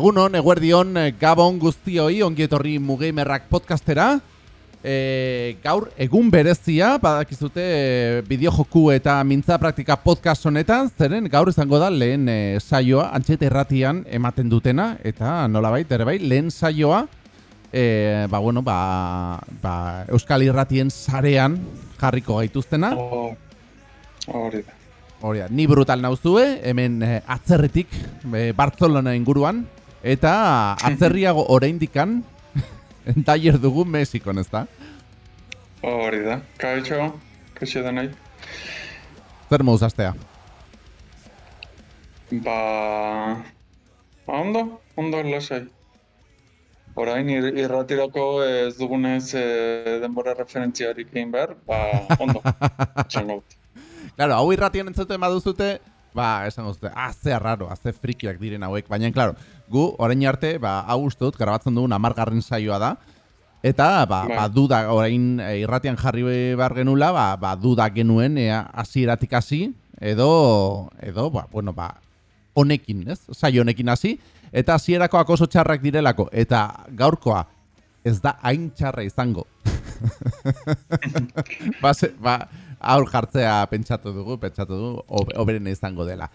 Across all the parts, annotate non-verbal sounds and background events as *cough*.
Egunon, eguerdion, eh, gabon guztioi, ongi etorri mugeimerrak podcastera. E, gaur, egun berezia, badakizute e, bideojoku eta mintza praktika podcast honetan, zeren gaur izango da lehen e, saioa, antxete erratian ematen dutena, eta nolabait, ere bai, lehen saioa, e, ba, bueno, ba, ba, Euskal Irratien sarean jarriko gaituztena. Oh, hori da. Hori da, ni brutal nauzue, hemen e, atzerritik, e, Bartzelona inguruan, eta atzerriago oraindikan *laughs* Taller dugu Mexikon, ez da? Hori da. Kaixo, kaixo da nahi. Zer mouz astea? Ba... Ba, ondo, ondo lasai. Orain ir irratirako ez dugunez e, denbora referentziarik egin behar, ba, ondo. *laughs* Txango. Claro, hau irratien entzuten baduzute, ba, esan duzute, ah, ze raro, ah, ze frikiak diren hauek, baina, claro, gu, orain arte, ba, dut, grabatzen dugun amargarren saioa da, eta, ba, ba, Bai. duda, orain e, irratian jarri behar genula, ba, ba, duda genuen, ea, hasieratik hasi, edo, edo, ba, bueno, ba, honekin, ez? Saio honekin hasi, eta hasierakoak oso txarrak direlako, eta gaurkoa, ez da hain txarra izango. *laughs* ba, ze, ba, aur jartzea pentsatu dugu, pentsatu dugu, ob- oberen izango dela.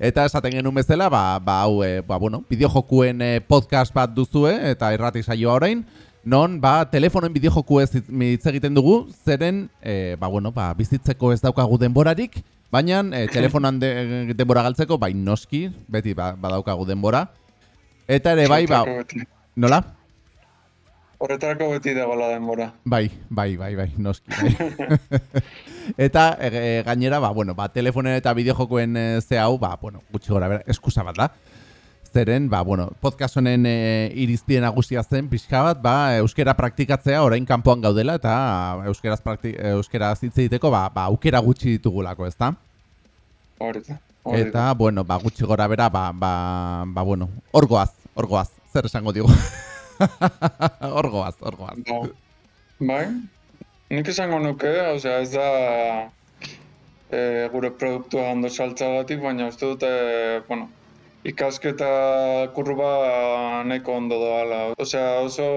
Eta esaten genuen bezala, ba, ba hau, e, ba, bueno, bideojokuen e, podcast bat duzue, eta irrati saioa orain, non, ba, telefonoen bideojoku ez hitz egiten dugu, zeren, e, ba, bueno, ba, bizitzeko ez daukagu denborarik, baina *laughs* e, telefonan de, denbora galtzeko, bai noski, beti ba, badaukagu denbora. Eta ere bai, ba, nola? Horretarako beti dagoela denbora. Bai, bai, bai, bai, noski. Bai. *laughs* eta e, e, gainera, ba, bueno, ba, telefonen eta bideojokoen e, ze hau, ba, bueno, gutxi gora bera, eskusa bat da. Zeren, ba, bueno, podcast honen e, irizpide nagusia zen, pixka bat, ba, euskera praktikatzea orain kanpoan gaudela, eta euskeraz, prakti, euskeraz hitz egiteko, ba, ba, aukera gutxi ditugulako, ezta? Da. Eta, bueno, ba, gutxi gora bera, ba, ba, ba bueno, orgoaz, orgoaz, zer esango digu. *laughs* orgoaz, orgoaz. Ba, bai, nik esango nuke, osea, ez da e, gure produktua ondo saltzagatik, baina uste dute, bueno, ikasketa kurba nahiko ondo doala. Osea, oso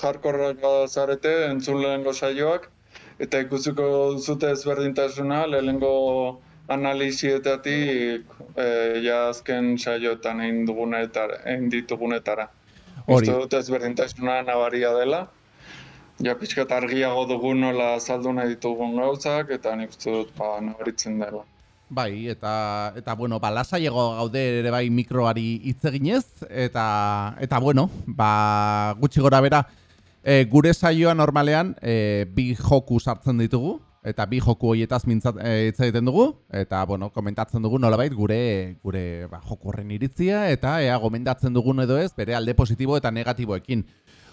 jarkorrak zarete entzun lehengo saioak, eta ikusiko zute ezberdintasuna lehengo analizietatik e, ja azken saioetan egin dugunetara, egin ditugunetara. Hori. Uste dut ezberdintasuna nabaria dela. Ja pixkat argiago dugu nola azaldu nahi ditugun gauzak, eta nik uste dut ba, nabaritzen dela. Bai, eta, eta bueno, ba, lasaiego gaude ere bai mikroari hitz eginez, eta, eta bueno, ba, gutxi gora bera, e, gure saioa normalean e, bi joku sartzen ditugu, eta bi joku horietaz mintzat e, hitz egiten dugu, eta, bueno, komentatzen dugu nolabait gure, gure ba, joku horren iritzia, eta ea gomendatzen dugun edo ez, bere alde positibo eta negatiboekin.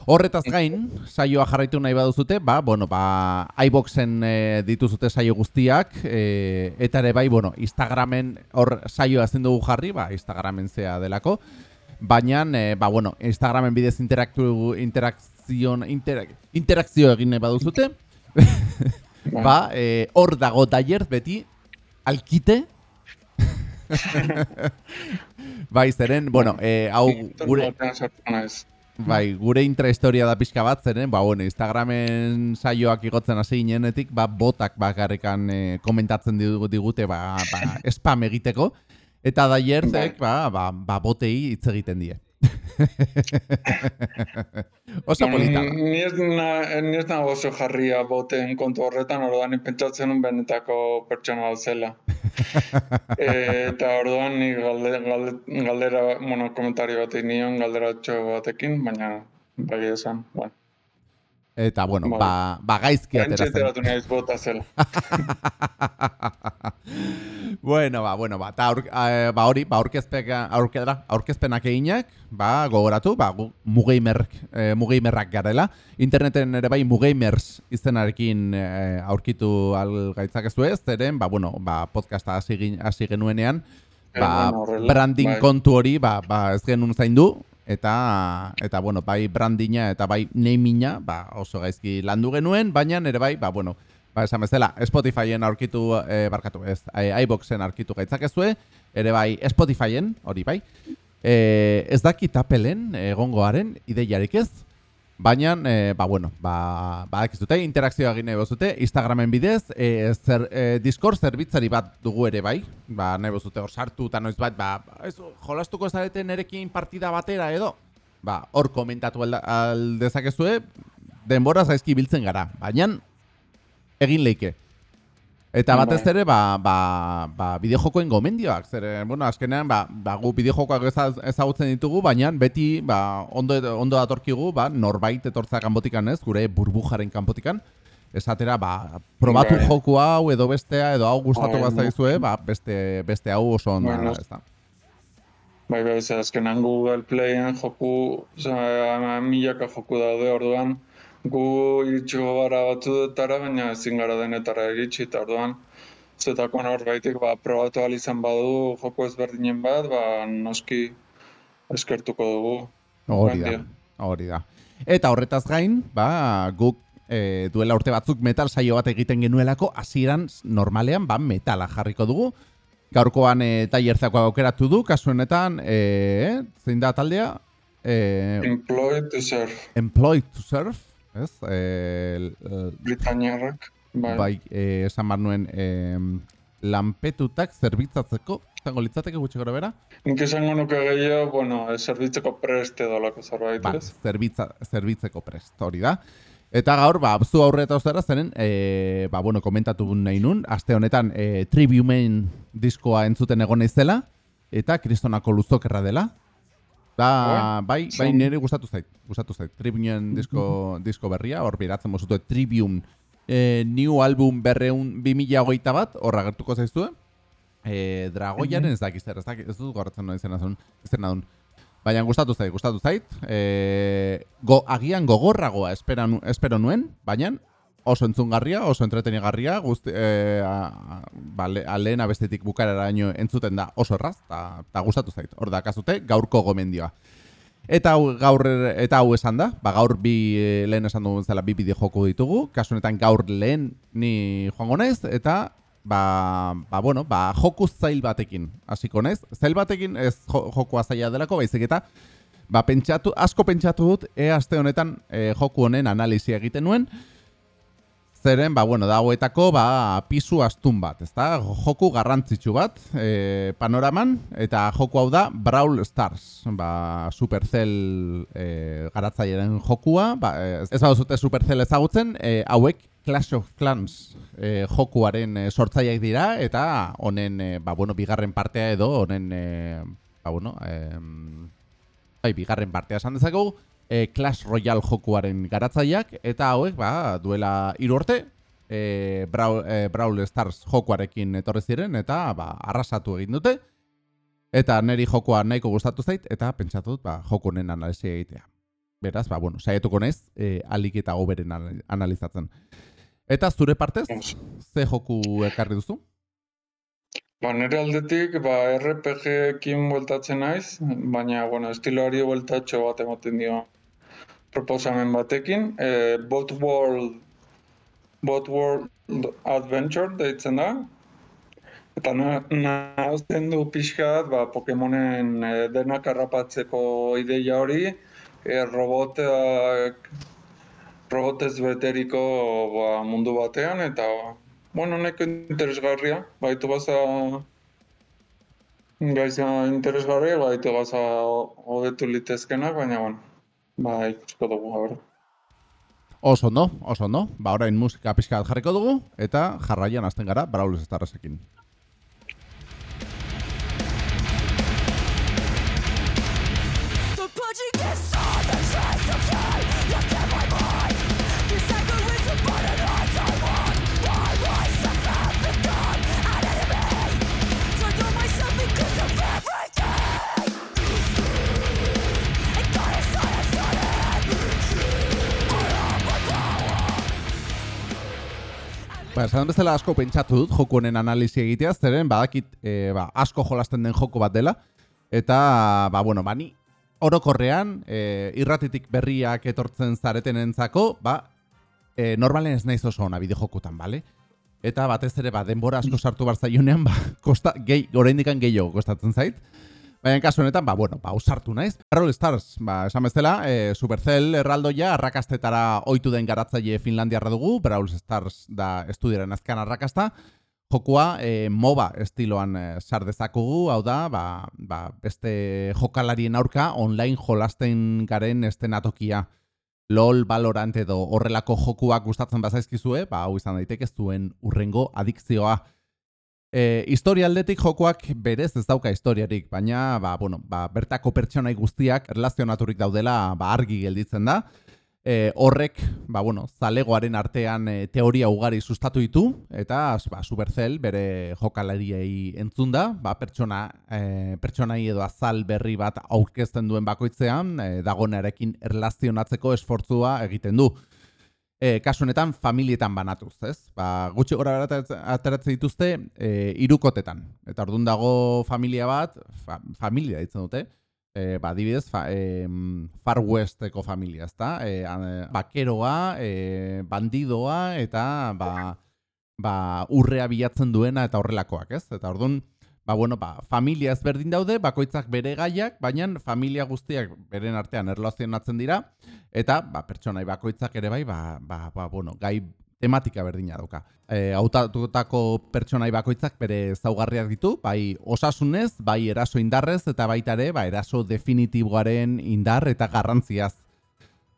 Horretaz gain, saioa jarraitu nahi baduzute, ba, bueno, ba, iBoxen e, dituzute saio guztiak, e, eta ere bai, bueno, Instagramen hor saioa ezin dugu jarri, ba, Instagramen zea delako, baina, e, ba, bueno, Instagramen bidez interaktu, interakzion, interak, interakzio egin nahi baduzute, *laughs* ba, e, hor dago daier beti, alkite, *laughs* bai, zeren, bueno, e, hau gure... Bai, gure intrahistoria da pixka bat zeren, ba, bueno, Instagramen saioak igotzen hasi ginenetik, ba, botak bakarrekan e, komentatzen digu- digute, ba, ba, *laughs* spam egiteko, eta daierzek, ba, ba, ba, botei hitz egiten die. *laughs* Oso polita. Ni ez, na, ni ez nago oso jarria boten kontu horretan, orduan pentsatzen nun benetako pertsona bat zela. *laughs* e, eta orduan ni galde, galde, galdera, bueno, komentario bat egin nion, galdera batekin, baina bai esan, bueno. Eta, bueno, Bai. ba, ba gaizki atera zen. Entxeteratu naiz bota zela. *laughs* bueno, ba, bueno, ba, ta aur, eh, ba hori, ba aurkezpeka, aurkedra, aurkezpenak eginak, ba gogoratu, ba gu- mugeimer, eh, mugeimerrak garela. Interneten ere bai mugeimers izenarekin eh, aurkitu al gaitzakezu ez, zeren, ba bueno, ba podcasta hasi hasi genuenean, ba, branding bai. kontu hori, ba, ba ez genuen zaindu, eta, eta bueno, bai brandinga eta bai naminga, ba, oso gaizki landu genuen, baina ere bai, ba, bueno, ba, esan bezala, Spotifyen aurkitu, e, barkatu, ez, e, iBoxen aurkitu gaitzakezue, ere bai Spotifyen, hori bai, E, ez daki tapelen egongoaren ideiarik ez, baina, e, ba, bueno, ba, ba dute, interakzioa egin nahi bozute, Instagramen bidez, e, zer, e, Discord zerbitzari bat dugu ere bai, ba, nahi bozute hor sartu eta noiz bat, ba, ez, jolastuko zarete nerekin partida batera edo, ba, hor komentatu aldezakezue, denbora zaizki biltzen gara, baina, egin leike. Eta batez ere, ba, ba, ba, bideojokoen gomendioak. Zer, bueno, azkenean, ba, ba, gu bideojokoak ezagutzen ditugu, baina beti ba, ondo, ondo datorkigu, ba, norbait etortza kanbotikan ez, gure burbujaren kanpotikan. Esatera, ba, probatu bai. joku hau edo bestea, edo hau gustatu bai, zaizue, ba, beste, beste hau oso ondo. Bai, ez da. Bai, bai, azkenean Google Playen joku, oza, milaka joku daude orduan, gu iritsiko gara batzutara, baina ezin gara denetara iritsi, eta orduan, zetako norbaitik, ba, probatu izan badu joko ezberdinen bat, ba, noski eskertuko dugu. Hori da, hori da. Eta horretaz gain, ba, guk e, duela urte batzuk metal saio bat egiten genuelako, hasieran normalean, ba, metala jarriko dugu. Gaurkoan e, tailerzako aukeratu du, kasu honetan, e, zein da taldea? E, Employed to Surf. Employed to Surf, ez? E, Britaniarrak, bai. Bai, e, esan bar nuen, e, lanpetutak zerbitzatzeko, zango litzateke gutxi gora bera? Nik esango nuke gehiago, bueno, zerbitzeko prest edo lako zerbait, ba, zerbitza, zerbitzeko prest, hori da. Eta gaur, ba, zu aurre eta ozera zeren, e, ba, bueno, komentatu nahi nun, aste honetan e, Tribumen diskoa entzuten egon naizela, eta kristonako luzokerra dela, Da, bai, bai, nire gustatu zait, gustatu zait. Tribune disko, disko berria, hor biratzen mozute Tribune. Eh, New Album berreun 2008 bat, horra gertuko zaiztu, eh, Dragoiaren ez dakiz, ez dakiz, ez dut gorratzen noen zena zun, zena Baina gustatu zait, gustatu zait. Eh, go, agian gogorragoa esperan, espero nuen, baina oso entzungarria, oso entretenigarria, guzti, e, a, ba, le, lehen abestetik bukarera entzuten da oso erraz, eta gustatu zait. Hor da, kazute, gaurko gomendioa. Eta hau, gaur, eta hau esan da, ba, gaur bi lehen esan dugun zela bi bideo joko ditugu, kasunetan gaur lehen ni joango naiz, eta ba, ba, bueno, ba, joku zail batekin, hasiko naiz. Zail batekin ez jo, joku zaila delako, baizik eta ba, pentsatu, asko pentsatu dut, e aste honetan e, joku honen analizia egiten nuen, zeren, ba, bueno, dagoetako, ba, pisu astun bat, ezta? Joku garrantzitsu bat, e, panoraman, eta joku hau da, Brawl Stars, ba, Supercell e, garatzailearen jokua, ba, ez ba, zute Supercell ezagutzen, e, hauek Clash of Clans e, jokuaren e, sortzaileak dira, eta honen, e, ba, bueno, bigarren partea edo, honen, e, ba, bueno, e, bai, bigarren partea esan dezakegu, e, Clash Royale jokuaren garatzaileak eta hauek ba duela hiru urte e, Brawl, e, Brawl Stars jokuarekin etorri ziren eta ba arrasatu egin dute eta neri jokoa nahiko gustatu zait eta pentsatu dut ba jokunen analisia egitea. Beraz, ba bueno, saietuko naiz e, alik eta goberen analizatzen. Eta zure partez, ze joku ekarri duzu? Ba, nire aldetik, ba, RPG-ekin bueltatzen naiz, baina, bueno, estiloari bueltatxo bat ematen dio proposamen batekin, e, Bot World Bot World Adventure deitzen da. Eta nahazten du pixkat, ba, Pokemonen e, denak harrapatzeko ideia hori, e, robotak, robotez beteriko ba, mundu batean, eta bueno, neko interesgarria, baitu baza gaiza interesgarria, baitu baza hobetu litezkenak, baina, bueno, Ba, ikusiko dugu, gaur. Oso no, oso no. Ba, orain musika pixka jarriko dugu, eta jarraian azten gara, Braulio Estarrasekin. Ba, esan bezala asko pentsatu dut joko honen analizia egitea, zeren badakit e, ba, asko jolasten den joko bat dela. Eta, ba, bueno, bani, orokorrean, e, irratitik berriak etortzen zareten entzako, ba, e, normalen ez naiz oso ona bide jokutan, bale? Eta batez ere, ba, denbora asko sartu bar zaionean, ba, kosta, gehi, oraindikan gehiago kostatzen zait. Baina kasu honetan, ba, bueno, ba, usartu naiz. Brawl Stars, ba, esan bezala, e, Supercell erraldoia arrakastetara oitu den garatzaile Finlandiarra dugu, Brawl Stars da estudiaren azkan arrakasta, jokua e, MOBA estiloan e, sar dezakugu, hau da, ba, ba, beste jokalarien aurka online jolasten garen estenatokia. LOL, Valorant edo horrelako jokuak gustatzen bazaizkizue, ba, hau izan daiteke zuen urrengo adikzioa. E, historia aldetik jokoak berez ez dauka historiarik, baina ba, bueno, ba, bertako pertsonai guztiak erlazionaturik daudela ba, argi gelditzen da. E, horrek, ba, bueno, zalegoaren artean e, teoria ugari sustatu ditu, eta ba, Supercell bere jokalariei entzun da, ba, pertsona, e, pertsonai edo azal berri bat aurkezten duen bakoitzean, e, dagonarekin erlazionatzeko esfortzua egiten du. E, kasu honetan familietan banatuz, ez? Ba, gutxi gora ateratzen dituzte e, irukotetan. Eta orduan dago familia bat, fa, familia ditzen dute, e, ba, dibidez, fa, e, Far Westeko familia, ezta? E, bakeroa, e, bandidoa, eta ba, ba, urrea bilatzen duena eta horrelakoak, ez? Eta orduan, ba, bueno, ba, familia ezberdin daude, bakoitzak bere gaiak, baina familia guztiak beren artean erlazionatzen dira, eta ba, pertsonai bakoitzak ere bai, ba, ba, ba, bueno, gai tematika berdina dauka. E, hautatutako pertsonai bakoitzak bere zaugarriak ditu, bai osasunez, bai eraso indarrez, eta baita ere, ba, eraso definitiboaren indar eta garrantziaz.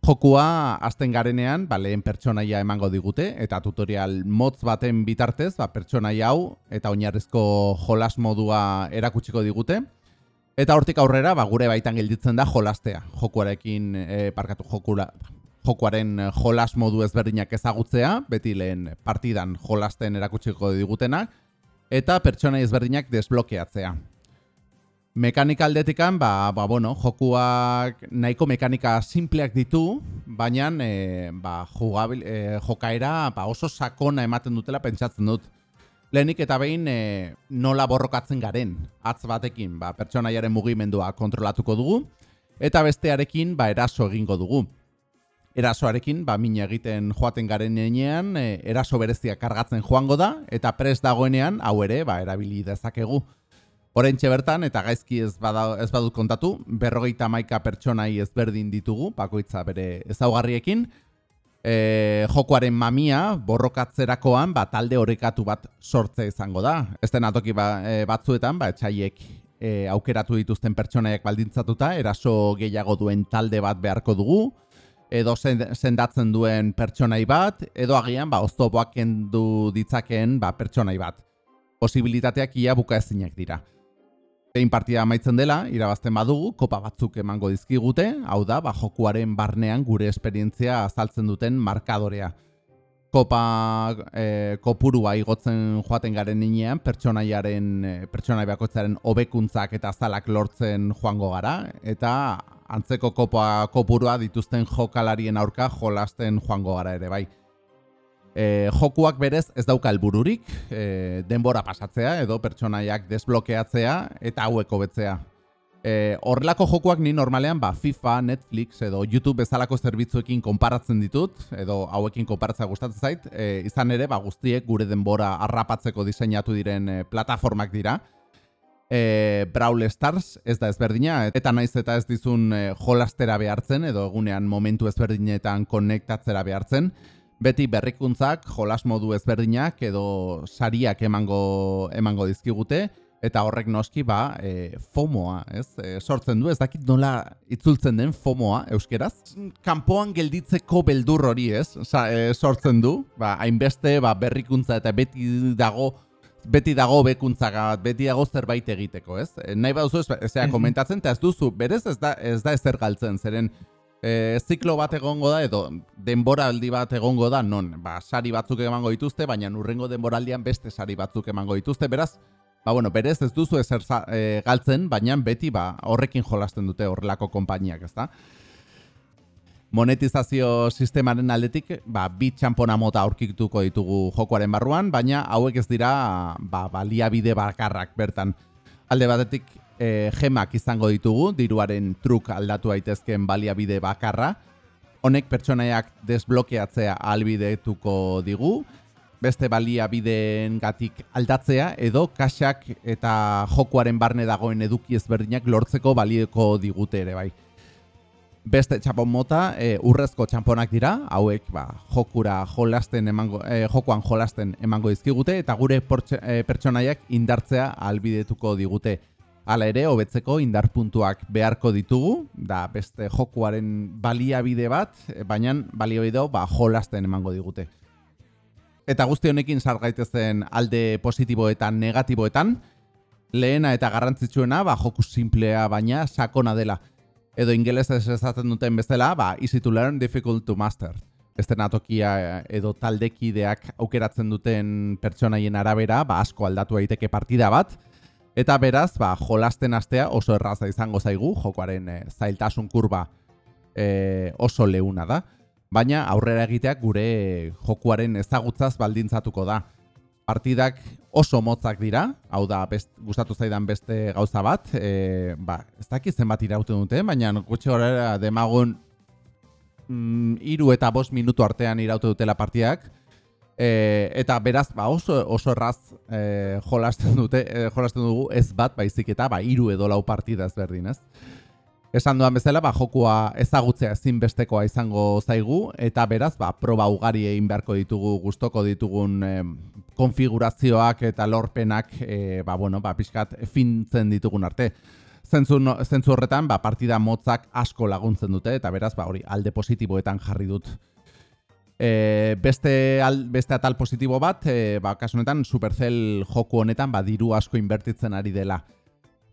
Jokua azten garenean, ba, lehen pertsonaia emango digute, eta tutorial motz baten bitartez, ba, pertsonaia hau, eta oinarrizko jolas modua erakutsiko digute. Eta hortik aurrera, ba, gure baitan gelditzen da jolastea. Jokuarekin, e, parkatu jokura, jokuaren eh, jolas modu ezberdinak ezagutzea, beti lehen partidan jolasten erakutsiko digutenak, eta pertsona ezberdinak desblokeatzea. Mekanika aldetikan, ba, ba, bueno, jokuak nahiko mekanika simpleak ditu, baina e, ba, jugabil, e, jokaera ba, oso sakona ematen dutela pentsatzen dut. Lehenik eta behin e, nola borrokatzen garen, atz batekin ba, pertsonaiaren mugimendua kontrolatuko dugu, eta bestearekin ba, eraso egingo dugu erasoarekin, ba, mina egiten joaten garen enean, e, eraso berezia kargatzen joango da, eta pres dagoenean, hau ere, ba, erabili dezakegu. Horentxe bertan, eta gaizki ez, bada, ez badut kontatu, berrogeita maika pertsonai ezberdin ditugu, bakoitza bere ezaugarriekin, e, jokoaren mamia, borrokatzerakoan, ba, talde horrekatu bat sortze izango da. Ez den atoki ba, e, batzuetan, ba, etxaiek e, aukeratu dituzten pertsonaiak baldintzatuta, eraso gehiago duen talde bat beharko dugu, edo sendatzen duen pertsonai bat, edo agian ba, oztopoak kendu ditzakeen ba, pertsonai bat. Posibilitateak ia buka ezinak dira. Egin partida amaitzen dela, irabazten badugu, kopa batzuk emango dizkigute, hau da, ba, jokuaren barnean gure esperientzia azaltzen duten markadorea. Kopa e, kopurua igotzen joaten garen inean, pertsonaiaren, e, pertsonai bakoitzaren hobekuntzak eta zalak lortzen joango gara, eta antzeko kopa kopurua dituzten jokalarien aurka jolasten joango gara ere bai. E, jokuak berez ez dauka helbururik, e, denbora pasatzea edo pertsonaiak desblokeatzea eta haueko betzea. E, horrelako jokuak ni normalean ba, FIFA, Netflix edo YouTube bezalako zerbitzuekin konparatzen ditut, edo hauekin konparatzea gustatzen zait, e, izan ere ba, guztiek gure denbora harrapatzeko diseinatu diren e, plataformak dira, e, Brawl Stars ez da ezberdina, eta naiz eta ez dizun e, jolastera behartzen, edo egunean momentu ezberdinetan konektatzera behartzen, beti berrikuntzak, jolas modu ezberdinak, edo sariak emango, emango dizkigute, eta horrek noski ba e, FOMOa, ez? E, sortzen du, ez dakit nola itzultzen den FOMOa euskeraz. Kanpoan gelditzeko beldur hori, ez? Sa, e, sortzen du, ba hainbeste ba, berrikuntza eta beti dago beti dago bekuntzak beti dago zerbait egiteko, ez? E, nahi baduzu ez, ezea mhm. komentatzen, eta ez duzu, berez ez da, ez da ezer galtzen, zeren e, ziklo bat egongo da, edo denboraldi bat egongo da, non, ba, sari batzuk emango dituzte, baina urrengo denboraldian beste sari batzuk emango dituzte, beraz, ba, bueno, berez ez duzu ezer e, galtzen, baina beti, ba, horrekin jolasten dute horrelako konpainiak, ez da? monetizazio sistemaren aldetik, ba, bi txampona mota aurkituko ditugu jokoaren barruan, baina hauek ez dira ba, baliabide bakarrak bertan. Alde batetik e, gemak izango ditugu, diruaren truk aldatu daitezkeen baliabide bakarra. Honek pertsonaiak desblokeatzea albidetuko digu. beste baliabideen gatik aldatzea, edo kaxak eta jokuaren barne dagoen eduki ezberdinak lortzeko balieko digute ere bai. Beste txapon mota, e, urrezko txamponak dira, hauek ba, jokura jolasten emango, e, jokuan jolasten emango dizkigute, eta gure portxe, e, pertsonaiak indartzea albidetuko digute. Hala ere, hobetzeko indar puntuak beharko ditugu, da beste jokuaren baliabide bat, baina baliabide ba, jolasten emango digute. Eta guzti honekin sargaitezen alde positiboetan negatiboetan, lehena eta garrantzitsuena ba, joku simplea baina sakona dela. Edo ingelez ez ezaten duten bezala, ba, easy to learn, difficult to master. Estenatokia edo taldekideak aukeratzen duten pertsonaien arabera, ba, asko aldatu daiteke partida bat, Eta beraz, ba, jolasten astea oso erraza izango zaigu, jokoaren e, zailtasun kurba e, oso leuna da. Baina aurrera egiteak gure jokuaren ezagutzaz baldintzatuko da. Partidak oso motzak dira, hau da best, gustatu zaidan beste gauza bat, e, ba, ez dakit zenbat irauten dute, baina gutxe horrela demagun mm, iru eta bost minutu artean iraute dutela partidak, E, eta beraz, ba, oso, oso erraz e, jolasten dute, e, jolasten dugu ez bat baizik eta ba, iru edo lau partida ezberdin, ez? Esan duan bezala, ba, jokua ezagutzea ezinbestekoa izango zaigu, eta beraz, ba, proba ugari egin beharko ditugu, gustoko ditugun e, konfigurazioak eta lorpenak, e, ba, bueno, ba, pixkat fintzen ditugun arte. Zentzu, zentzu horretan, ba, partida motzak asko laguntzen dute, eta beraz, ba, hori, alde positiboetan jarri dut E, beste, al, beste atal positibo bat, e, ba, kasu honetan, Supercell joku honetan, ba, diru asko inbertitzen ari dela.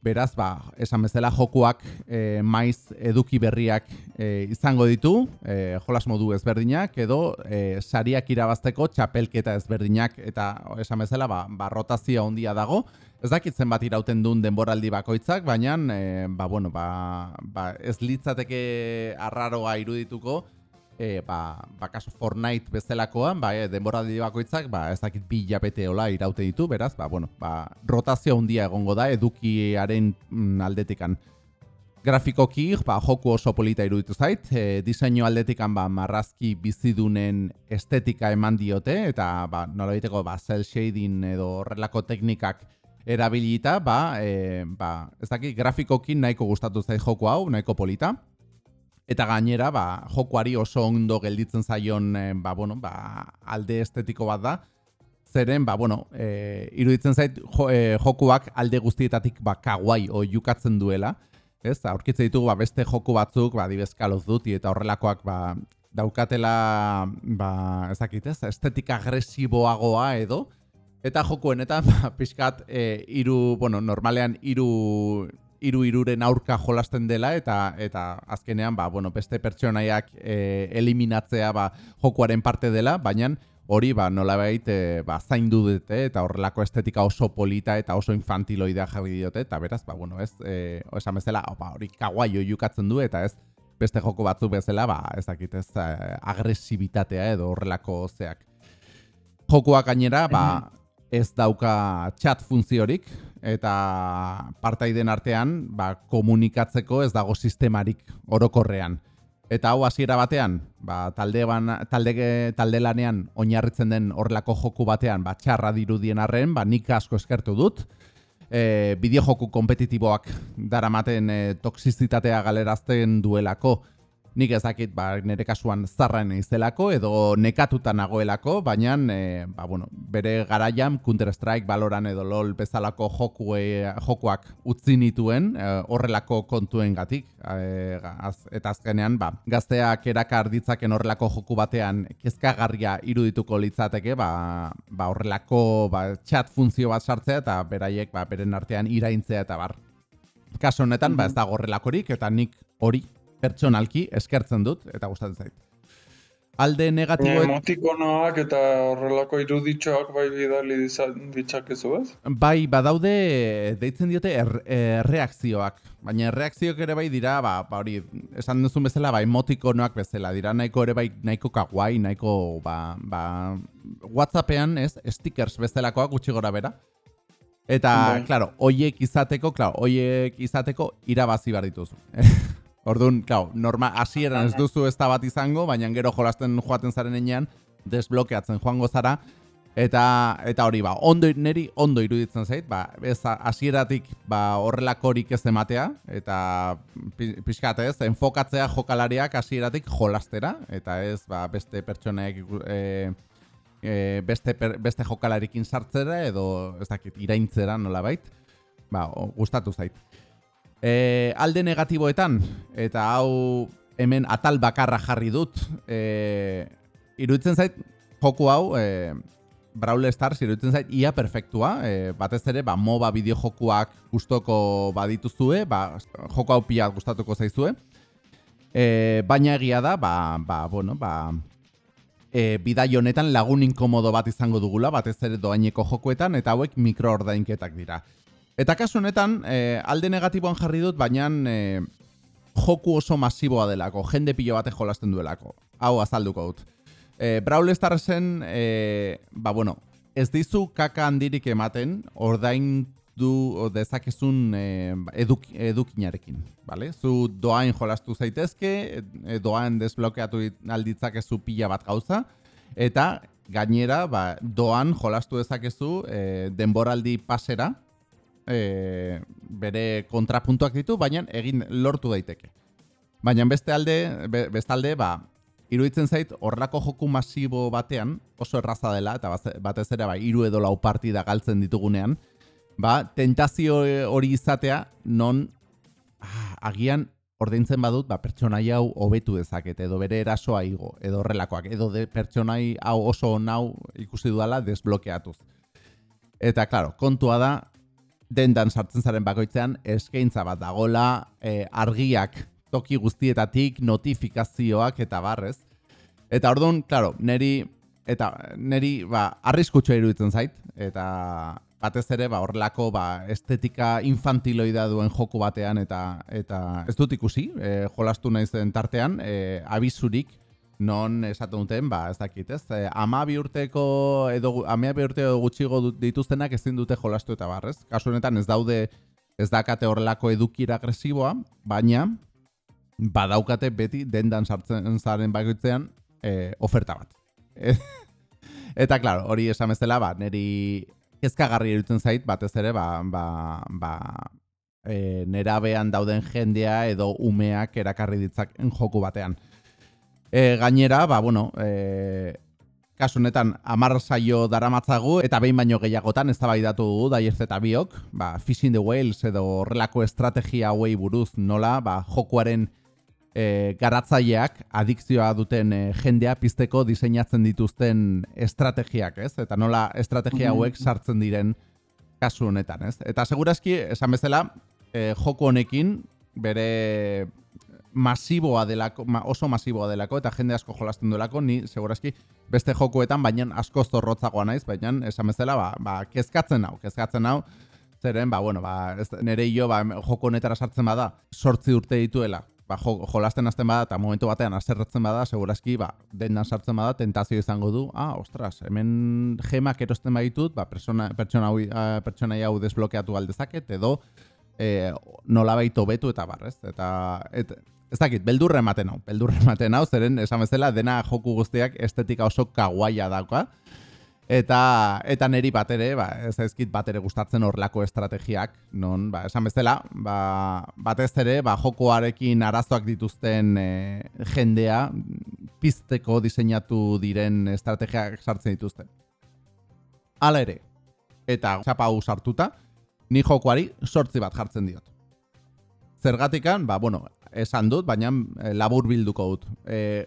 Beraz, ba, esan bezala, jokuak e, maiz eduki berriak e, izango ditu, e, jolas modu ezberdinak, edo e, sariak irabazteko txapelketa ezberdinak, eta esan bezala, ba, ba rotazioa ondia dago. Ez dakitzen bat irauten duen denboraldi bakoitzak, baina, e, ba, bueno, ba, ba, ez litzateke arraroa irudituko, e, ba, ba kaso Fortnite bezalakoan, ba, e, denboraldi bakoitzak, ba, ez dakit bi japete hola iraute ditu, beraz, ba, bueno, ba, rotazio handia egongo da edukiaren mm, aldetikan. Grafikoki, ba, joku oso polita iruditu zait, e, diseinu aldetikan ba, marrazki bizidunen estetika eman diote, eta ba, nola biteko ba, cel shading edo horrelako teknikak erabilita, ba, e, ba, ez dakit grafikoki nahiko gustatu zait joku hau, nahiko polita. Eta gainera, ba, jokuari oso ondo gelditzen zaion e, ba, bueno, ba, alde estetiko bat da. Zeren, ba, bueno, e, iruditzen zait jo, e, jokuak alde guztietatik ba, kaguai jukatzen duela. Ez, aurkitze ditugu ba, beste joku batzuk, ba, dibez Call of Duty eta horrelakoak ba, daukatela, ba, ezakit estetika agresiboagoa edo. Eta jokuen eta *laughs* ba, pixkat, e, iru, bueno, normalean iru iru iruren aurka jolasten dela eta eta azkenean ba, bueno, beste pertsonaiak e, eliminatzea ba, jokuaren parte dela, baina hori ba, nola behit e, ba, zaindu dute eta horrelako estetika oso polita eta oso infantiloidea jarri diote eta beraz, ba, bueno, ez, e, esan bezala, opa, hori kawaii oiukatzen du eta ez beste joko batzuk bezala, ba, ez dakit ez e, agresibitatea edo horrelako zeak. Jokuak gainera, ba, ez dauka chat funtziorik, eta partaiden artean ba, komunikatzeko ez dago sistemarik orokorrean. Eta hau hasiera batean, ba, talde, ban, talde, talde lanean oinarritzen den horrelako joku batean ba, txarra dirudien arren, ba, nik asko eskertu dut. E, bideo joku kompetitiboak daramaten e, toksizitatea galerazten duelako nik ez dakit ba, nire kasuan zarraen izelako edo nekatuta nagoelako, baina e, ba, bueno, bere garaian Counter-Strike, Valorant edo LoL bezalako joku, jokuak utzi nituen e, horrelako kontuen gatik. E, az, eta azkenean, ba, gazteak erakar ditzaken horrelako joku batean kezkagarria irudituko litzateke, ba, ba, horrelako ba, chat funtzio bat sartzea eta beraiek ba, beren artean iraintzea eta bar. Kaso honetan, ba, ez da horrelakorik eta nik hori pertsonalki eskertzen dut eta gustatzen zait. Alde negatibo... Emotikonoak eta horrelako iruditxoak bai bidali ditzakezu, ez? Bai, badaude, deitzen diote er, erreakzioak. Baina erreakzioak ere bai dira, ba, ba hori, esan duzun bezala, ba, emotikonoak bezala. Dira nahiko ere bai, nahiko kaguai, nahiko, ba, ba, Whatsappean, ez, stickers bezalakoak gutxi gora bera. Eta, bai. klaro, oiek izateko, klaro, oiek izateko irabazi behar dituzu. *laughs* Orduan, klau, norma, hasieran ez duzu ez bat izango, baina gero jolasten joaten zaren enean, desblokeatzen joango zara, Eta eta hori ba, ondo neri ondo iruditzen zait, ba, ez hasieratik ba horrelakorik ez ematea eta pixkat ez, enfokatzea jokalariak hasieratik jolastera eta ez ba, beste pertsonaek e, e, beste beste jokalarikin sartzera edo ez dakit iraintzera nolabait. Ba, gustatu zait. E, alde negatiboetan eta hau hemen atal bakarra jarri dut, e, iruditzen zait joku hau e, Brawl Stars iruditzen zait ia perfektua, e, batez ere ba MOBA bideojokuak gustoko badituzue, ba joko hau pia gustatuko zaizue. E, baina egia da, ba, ba, bueno, ba, e, bidai honetan lagun inkomodo bat izango dugula, batez ere doaineko jokuetan, eta hauek mikroordainketak dira. Eta kasu honetan, e, alde negatiboan jarri dut, baina e, joku oso masiboa delako, jende pilo bate jolasten duelako. Hau azalduko dut. E, Brawl Starsen, e, ba bueno, ez dizu kaka handirik ematen, ordain du dezakezun e, eduk, edukinarekin, vale? Zu doain jolastu zaitezke, doain desblokeatu alditzakezu pila bat gauza, eta gainera, ba, doan jolastu dezakezu e, denboraldi pasera, e, bere kontrapuntuak ditu, baina egin lortu daiteke. Baina beste alde, be, bestalde, ba, iruditzen zait horrelako joku masibo batean oso erraza dela eta batez ere bai hiru edo lau partida galtzen ditugunean ba tentazio hori izatea non ah, agian ordaintzen badut ba pertsonaia hau hobetu dezaket edo bere erasoa igo edo horrelakoak edo de pertsonai hau oso nau ikusi dudala desblokeatuz eta claro kontua da dendan sartzen zaren bakoitzean eskaintza bat dagola e, argiak toki guztietatik notifikazioak eta barrez. Eta orduan, claro, neri eta neri ba arriskutsua iruditzen zait eta batez ere ba horrelako ba estetika infantiloida duen joku batean eta eta ez dut ikusi, e, jolastu naizen tartean, e, abizurik non esaten duten, ba, ez dakit, ez? E, ama bi urteko edo amea bi urte gutxigo dituztenak ezin dute jolastu eta barrez. Kasu honetan ez daude ez dakate horrelako edukira agresiboa, baina badaukate beti dendan sartzen zaren bakoitzean e, oferta bat. *laughs* eta claro, hori esan bezala, ba, neri kezkagarri irutzen zait, batez ere, ba, ba, ba, e, nerabean dauden jendea edo umeak erakarri ditzak joku batean. E, gainera, ba, bueno, e, kasu honetan amar saio daramatzagu eta behin baino gehiagotan ez datu dugu daierz eta biok, ba, Fishing the Whales edo horrelako estrategia hauei buruz nola, ba, jokuaren e, garatzaileak adikzioa duten e, jendea pizteko diseinatzen dituzten estrategiak, ez? Eta nola estrategia hauek sartzen diren kasu honetan, ez? Eta segurazki, esan bezala, e, joko honekin bere masiboa delako, oso masiboa delako, eta jende asko jolasten duelako, ni segurazki beste jokoetan, baina asko zorrotzagoa naiz, baina esan bezala, ba, ba, kezkatzen hau, kezkatzen hau, zeren, ba, bueno, ba, ez, nere jo, ba, joko honetara sartzen bada, sortzi urte dituela, ba, jo, jolasten azten bada, eta momentu batean azerretzen bada, segurazki, ba, dendan sartzen bada, tentazio izango du, ah, ostras, hemen gemak erosten baditut, ba, persona, pertsona, hau, pertsona hau desblokeatu aldezaket, edo e, nola baito betu eta barrez. Eta, et, ez dakit, beldurre ematen hau, beldurre ematen hau, zeren, esan bezala, dena joku guztiak estetika oso kaguaia dauka, Eta eta neri bat ere, ba, ez ezkit bat ere gustatzen horlako estrategiak, non, ba, esan bezala, ba, batez ere, ba, jokoarekin arazoak dituzten e, jendea pizteko diseinatu diren estrategiak sartzen dituzten. Hala ere, eta txapa sartuta, ni jokoari sortzi bat jartzen diot. Zergatikan, ba, bueno, esan dut, baina eh, labur bilduko dut. E,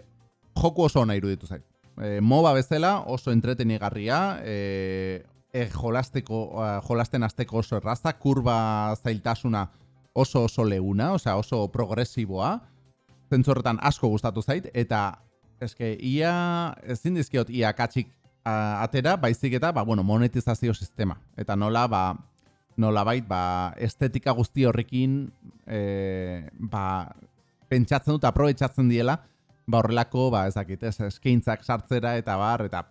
joku oso nahi iruditu zait e, MOBA bezala oso entretenigarria, e, e, jolasteko, jolasten azteko oso erraza, kurba zailtasuna oso oso leuna, osea oso progresiboa, zentzorretan asko gustatu zait, eta eske ia, ezin dizkiot ia katxik atera, baizik eta, ba, bueno, monetizazio sistema. Eta nola, ba, nola bait, ba, estetika guzti horrekin, e, ba, pentsatzen dut, aprobetsatzen diela, ba horrelako, ba ez dakit, ez eskaintzak sartzera eta bar eta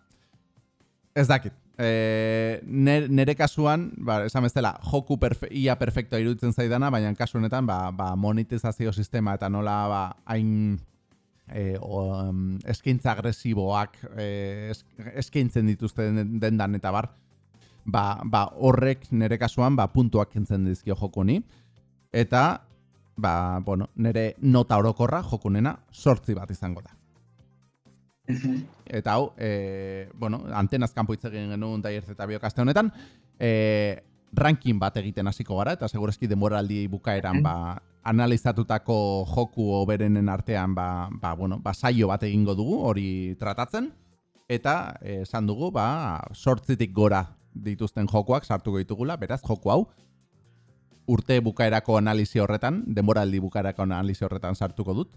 ez dakit. E, nere, kasuan, ba, esan bezala, joku perfe, ia perfecto iruditzen zaidana, baina kasu honetan, ba, ba, monetizazio sistema eta nola ba, hain e, o, um, eskaintza agresiboak e, eskaintzen dituzte dendan eta bar, ba, ba horrek nire kasuan ba, puntuak kentzen dizkio jokuni. Eta, ba, bueno, nire nota orokorra jokunena sortzi bat izango da. Eta hau, e, bueno, antenaz kanpo hitz egin genuen daierz eta biokaste honetan, e, ranking bat egiten hasiko gara, eta segurazki demoraldi bukaeran ba, analizatutako joku oberenen artean ba, ba, bueno, ba, saio bat egingo dugu, hori tratatzen, eta esan dugu, ba, sortzitik gora dituzten jokuak sartuko ditugula, beraz, joku hau, urte bukaerako analizi horretan, demoraldi bukaerako analizi horretan sartuko dut,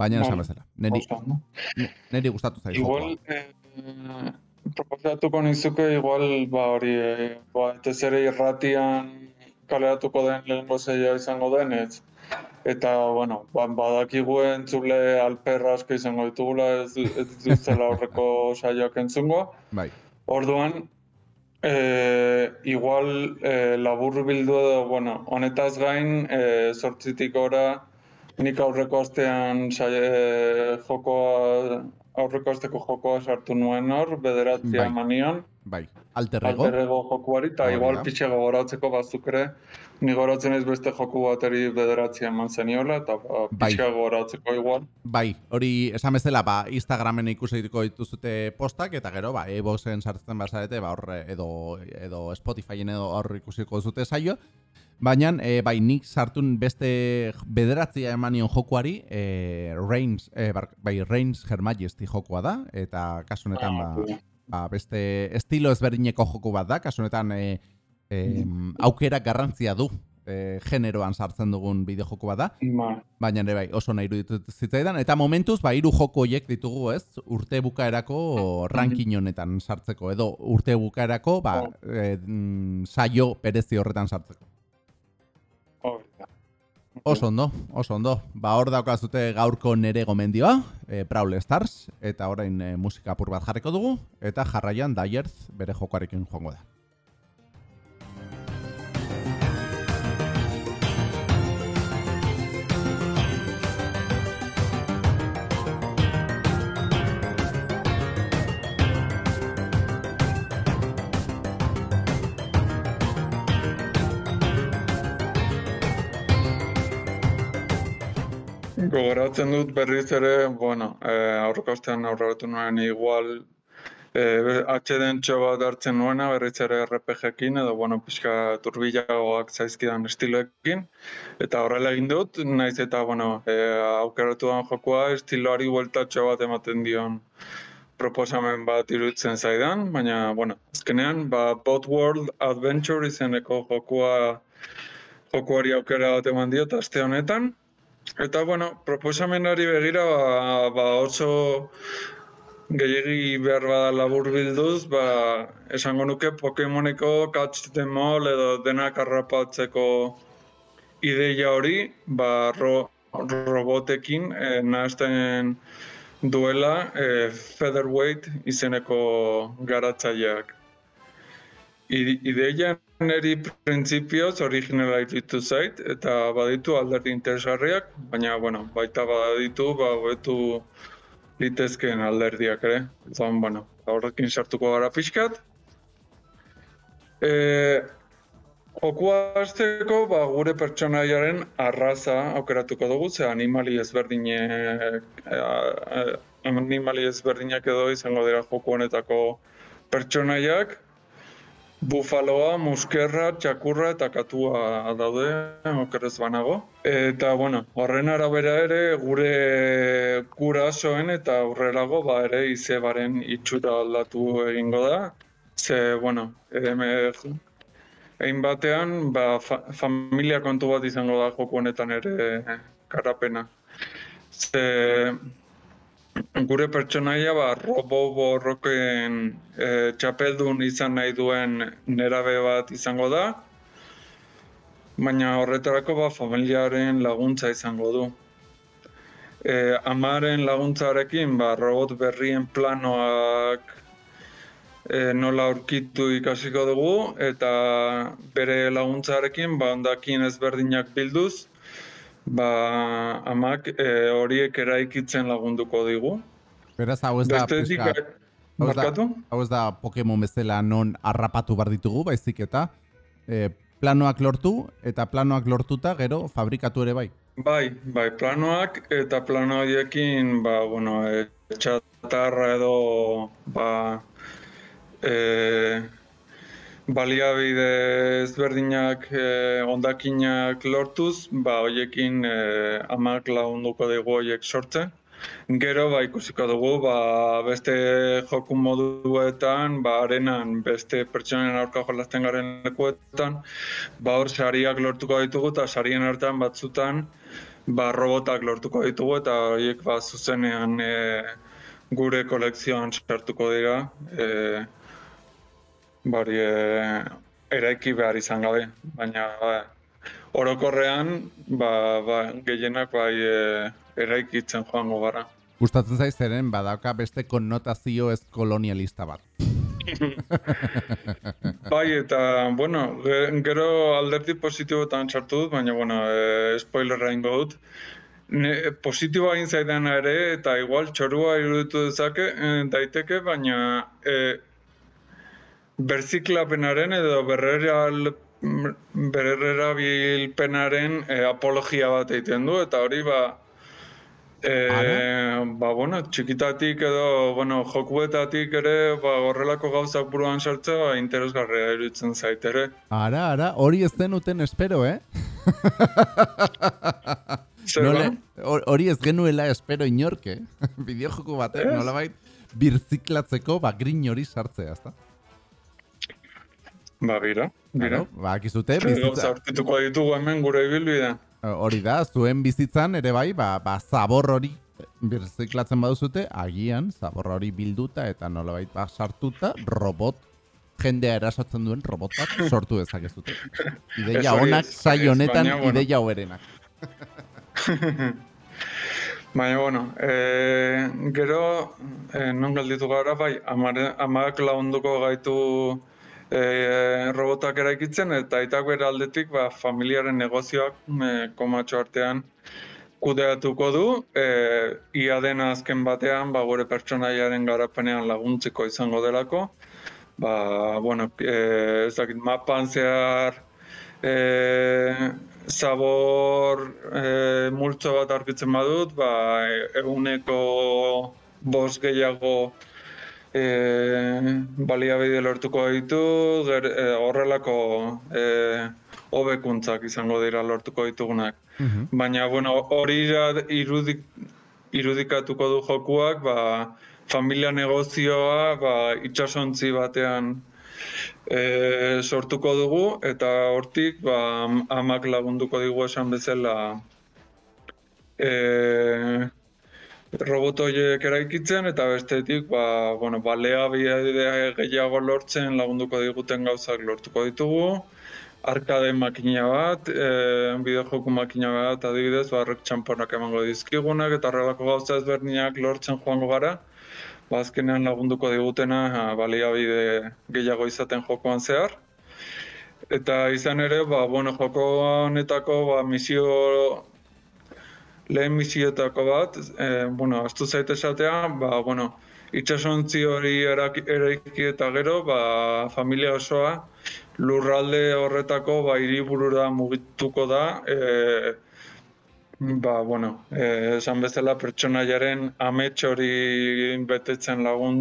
Baina esan bezala. Neri, neri gustatu zaizu. Igual, eh, proposatuko nizuke, igual, ba hori, eh, ba, ez ere irratian kaleratuko den lehenko zeia izango denez. Eta, bueno, ba, badakigu entzule alper asko izango ditugula ez, ez dituzela horreko *laughs* saioak entzungo. Bai. Orduan, e, igual e, labur bildu edo, bueno, honetaz gain, e, sortzitik ora, Nik aurreko astean saie jokoa aurreko asteko jokoa sartu nuen hor, bederatzia bai. manion. Bai, alterrego. Alterrego jokuari, eta igual pitxe gogoratzeko bazuk ere, ni goratzen ez beste joku bateri bederatzia eman zeniola, eta ba, bai. gogoratzeko igual. Bai, hori esan bezala, ba, Instagramen ikusiko dituzute postak, eta gero, ba, e-boxen sartzen bazarete, ba, hor, edo, edo Spotifyen edo hor ikusiko zute saio, Baina, e, bai, nik sartun beste bederatzia emanion jokuari, e, Reigns, e, bai, Reigns Her Majesty jokoa da, eta kasunetan, ba, ba, beste estilo ezberdineko joku bat da, kasunetan e, e, aukera garrantzia du e, generoan sartzen dugun bideo joku bat da. Ba. Baina, ere, bai, oso nahi dut zitzaidan, eta momentuz, ba, iru joko hoiek ditugu, ez, urte bukaerako ranking honetan sartzeko, edo urte bukaerako, ba, e, saio perezi horretan sartzeko. Oso ondo, oso ondo. Ba, hor daukazute gaurko nere gomendioa, e, Brawl Stars, eta orain e, musika apur bat jarriko dugu, eta jarraian Dyerz bere jokoarekin joango da. Gogoratzen dut berriz ere, bueno, eh, aurrekostean aurreratu nuen igual eh, atxeden bat hartzen nuena, berriz ere RPG-ekin, edo, bueno, pixka turbilagoak zaizkidan estiloekin. Eta horrela egin dut, naiz eta, bueno, eh, aukeratu den jokoa, estiloari bueltatxo bat ematen dion proposamen bat iruditzen zaidan, baina, bueno, azkenean, ba, Bot World Adventure izeneko jokoa jokoari aukera bat eman diot aste honetan, Eta, bueno, proposamenari begira, ba, ba oso gehiagi behar bada labur bilduz, ba, esango nuke Pokemoneko catch the mall edo denak arrapatzeko ideia hori, ba, ro, robotekin e, nahazten duela e, Featherweight izeneko garatzaileak. Ideia neri printzipioz originala iritu zait, eta baditu alderdi interesgarriak, baina, bueno, baita baditu, ba, betu litezkeen alderdiak ere. Zan, bueno, horrekin sartuko gara pixkat. E, Jokua azteko, ba, gure pertsonaiaren arraza aukeratuko dugu, ze animali ezberdinek, e, animali ezberdinak edo izango dira joku honetako pertsonaiak, Bufaloa, muskerra, txakurra eta katua daude, okerrez banago. Eta, bueno, horren arabera ere, gure gurasoen eta aurrerago ba ere izebaren itxura aldatu egingo da. Ze, bueno, egin batean, ba, familia kontu bat izango da joko honetan ere karapena. Ze, gure pertsonaia ba, robo borroken e, txapeldun izan nahi duen nerabe bat izango da, baina horretarako ba, familiaren laguntza izango du. E, amaren laguntzarekin ba, robot berrien planoak e, nola aurkitu ikasiko dugu, eta bere laguntzarekin ba, ondakin ezberdinak bilduz, ba, amak e, horiek eraikitzen lagunduko digu. Beraz, hau ez da, Bestetik, pixka, hau ez da, barkatu? hau ez da Pokemon bezala non harrapatu bar ditugu, baizik eta e, planoak lortu, eta planoak lortuta gero fabrikatu ere bai. Bai, bai, planoak eta plano horiekin, ba, bueno, e, txatarra edo, ba, e, baliabide ezberdinak e, ondakinak lortuz, ba, hoiekin e, amak lagunduko dugu hoiek sortzen. Gero, ba, ikusiko dugu, ba, beste joku moduetan, ba, arenan, beste pertsonen aurka jolazten garen lekuetan, ba, hor sariak lortuko ditugu, eta sarien hartan batzutan, ba, robotak lortuko ditugu, eta horiek, ba, zuzenean e, gure kolekzioan sartuko dira, e, bari, e, eraiki behar izan gabe, baina, ba, orokorrean, ba, ba, gehienak bai e, eraikitzen joango gara. Gustatzen zaiz zeren badauka beste konnotazio ez kolonialista bat. *laughs* Bai, eta, bueno, ge- gero alderdi positibotan sartu dut, baina, bueno, e, spoilerra ingo dut. Ne, positiboa egin zaidana ere, eta igual txorua iruditu dezake, e, daiteke, baina e, berziklapenaren edo berreral, berrerabilpenaren e, apologia bat egiten du, eta hori ba, e, ba, bueno, txikitatik edo, bueno, jokuetatik ere, ba, horrelako gauzak buruan sartzea, ba, interesgarria iruditzen zait ere. Ara, ara, hori ez denuten espero, eh? *laughs* Nole, ba? hor- hori ez genuela espero inork, eh? *laughs* Bideojoku batek, Ez? nolabait, birziklatzeko, ba, grin hori sartzea, ezta? Ba, bira, bira. Claro, ba, akizute, bizitza, aurkituko ditugu hemen gure ibilbidean. hori da, zuen bizitzan ere bai, ba, ba zabor hori birziklatzen baduzute, agian, zabor hori bilduta eta nolabait ba, sartuta, robot, jendea erasotzen duen robot bat sortu dezakezute. Ideia honak, sai honetan, bueno. ideia hoberenak. *laughs* Baina, bueno, e, gero, e, non gelditu gara, bai, amare, amak lagunduko gaitu e, robotak eraikitzen, eta aitak bere ba, familiaren negozioak e, komatxo artean kudeatuko du, e, ia dena azken batean, ba, gure pertsonaiaren garapenean laguntzeko izango delako, ba, bueno, e, ez dakit, mapan zehar, e, zabor e, multzo bat aurkitzen badut, ba, eguneko bost gehiago e, baliabide lortuko ditu, ger, e, horrelako e, hobekuntzak izango dira lortuko ditugunak. Mhm. Baina, bueno, hori irudik, irudikatuko du jokuak, ba, familia negozioa ba, itxasontzi batean e, sortuko dugu, eta hortik ba, am- amak lagunduko digu esan bezala e, robot horiek eraikitzen, eta bestetik, ba, bueno, balea bide gehiago lortzen lagunduko diguten gauzak lortuko ditugu, arkade makina bat, e, bideojoku makina bat, adibidez, barrek txamponak emango dizkigunak, eta horrelako gauza ezberdinak lortzen joango gara, ba, azkenean lagunduko digutena baliabide gehiago izaten jokoan zehar. Eta izan ere, ba, bueno, joko honetako ba, misio lehen misioetako bat, e, bueno, astu zait esatea, ba, bueno, itxasontzi hori eraiki eta gero, ba, familia osoa lurralde horretako ba, hiriburura mugituko da, e, ba, bueno, e, esan bezala pertsonaiaren amets hori betetzen lagun,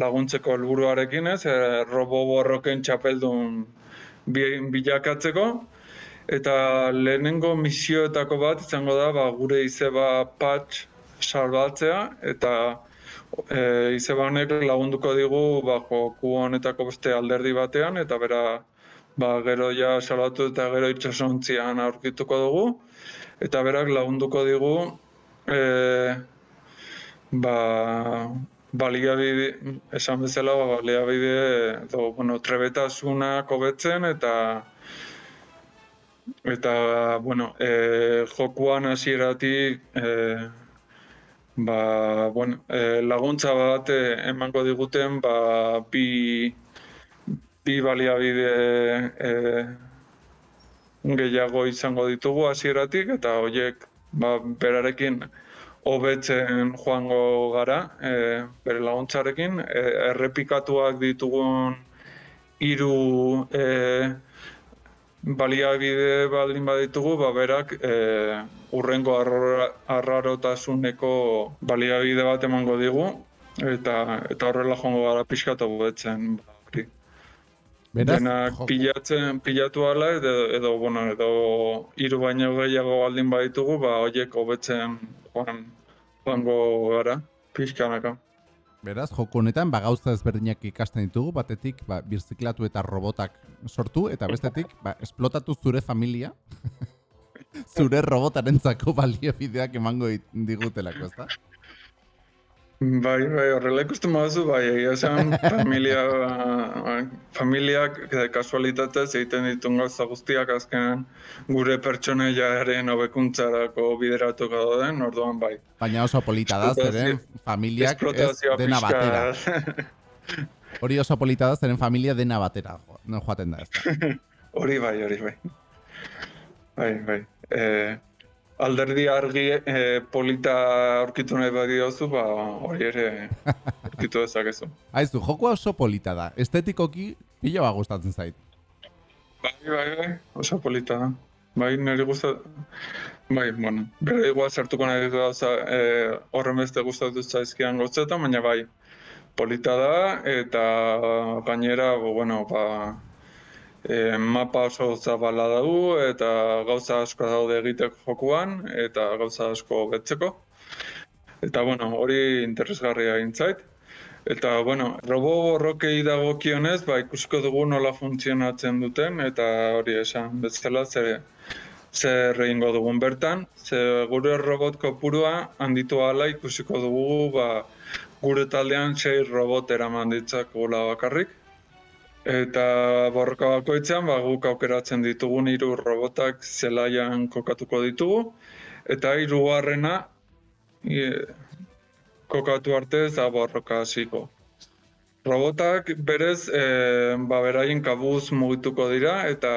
laguntzeko helburuarekin ez, e, robo borroken txapeldun bi- bilakatzeko, Eta lehenengo misioetako bat izango da ba, gure izeba patch salbatzea eta e, izeba honek lagunduko digu ba, joku honetako beste alderdi batean eta bera ba, gero ja salbatu eta gero itsasontzian aurkituko dugu. Eta berak lagunduko digu e, ba, baliabide, esan bezala ba, baliabide edo, bueno, trebetasunak hobetzen eta Eta, bueno, e, jokuan hasieratik e, ba, bueno, e, laguntza bat emango diguten ba, bi, bi baliabide e, gehiago izango ditugu hasieratik eta horiek ba, berarekin hobetzen joango gara, e, bere laguntzarekin, e, errepikatuak ditugun hiru e, baliabide baldin baditugu, ba berak e, urrengo arrora- arrarotasuneko baliabide bat emango digu eta eta horrela joango gara pixka eta hobetzen ba. Beraz, Denak pilatzen, pilatu ala edo, edo, bueno, edo hiru baino gehiago baldin baditugu, ba horiek hobetzen joan joango gara, pixkanaka. Beraz, joko honetan ba gauza ezberdinak ikasten ditugu, batetik ba birziklatu eta robotak sortu eta bestetik ba esplotatu zure familia *laughs* zure robotarentzako baliabideak emango digutelako, ezta? Bai, bai, horrela ikusten baduzu, bai, egia esan familia, bai, familiak eh, kasualitatez egiten dituen gauza guztiak azkenan gure pertsonaiaren hobekuntzarako bideratuko dauden, orduan bai. Baina oso polita da, zeren familiak ez dena batera. Hori *laughs* oso polita da, zeren familia dena batera jo, no joaten da, ezta? *laughs* Hori bai, hori bai. Bai, bai. Eh, alderdi argi eh, polita aurkitu nahi badiozu, ba, hori ere aurkitu dezakezu. Aizu, jokoa oso polita da. Estetikoki pila bat gustatzen zait. Bai, bai, bai, oso polita da. Bai, niri gustat... Bai, bueno, bere igual sartuko nahi dut gauza, eh, horren beste gustatu zaizkian gauzetan, baina bai, polita da, eta gainera, bo, bueno, ba, e, mapa oso zabala dugu, eta gauza asko daude egiteko jokuan, eta gauza asko betzeko. Eta, bueno, hori interesgarria gintzait. Eta, bueno, robo borrokei dagokionez, ba, ikusiko dugu nola funtzionatzen duten, eta hori esan bezala zer, zer egingo dugun bertan. Ze gure robot kopurua handitu ahala ikusiko dugu, ba, gure taldean sei robot eraman ditzakugula bakarrik. Eta borroka bakoitzean, ba, guk aukeratzen ditugun hiru robotak zelaian kokatuko ditugu. Eta hirugarrena e, kokatu arte ez da borroka hasiko. Robotak berez, e, ba, beraien kabuz mugituko dira eta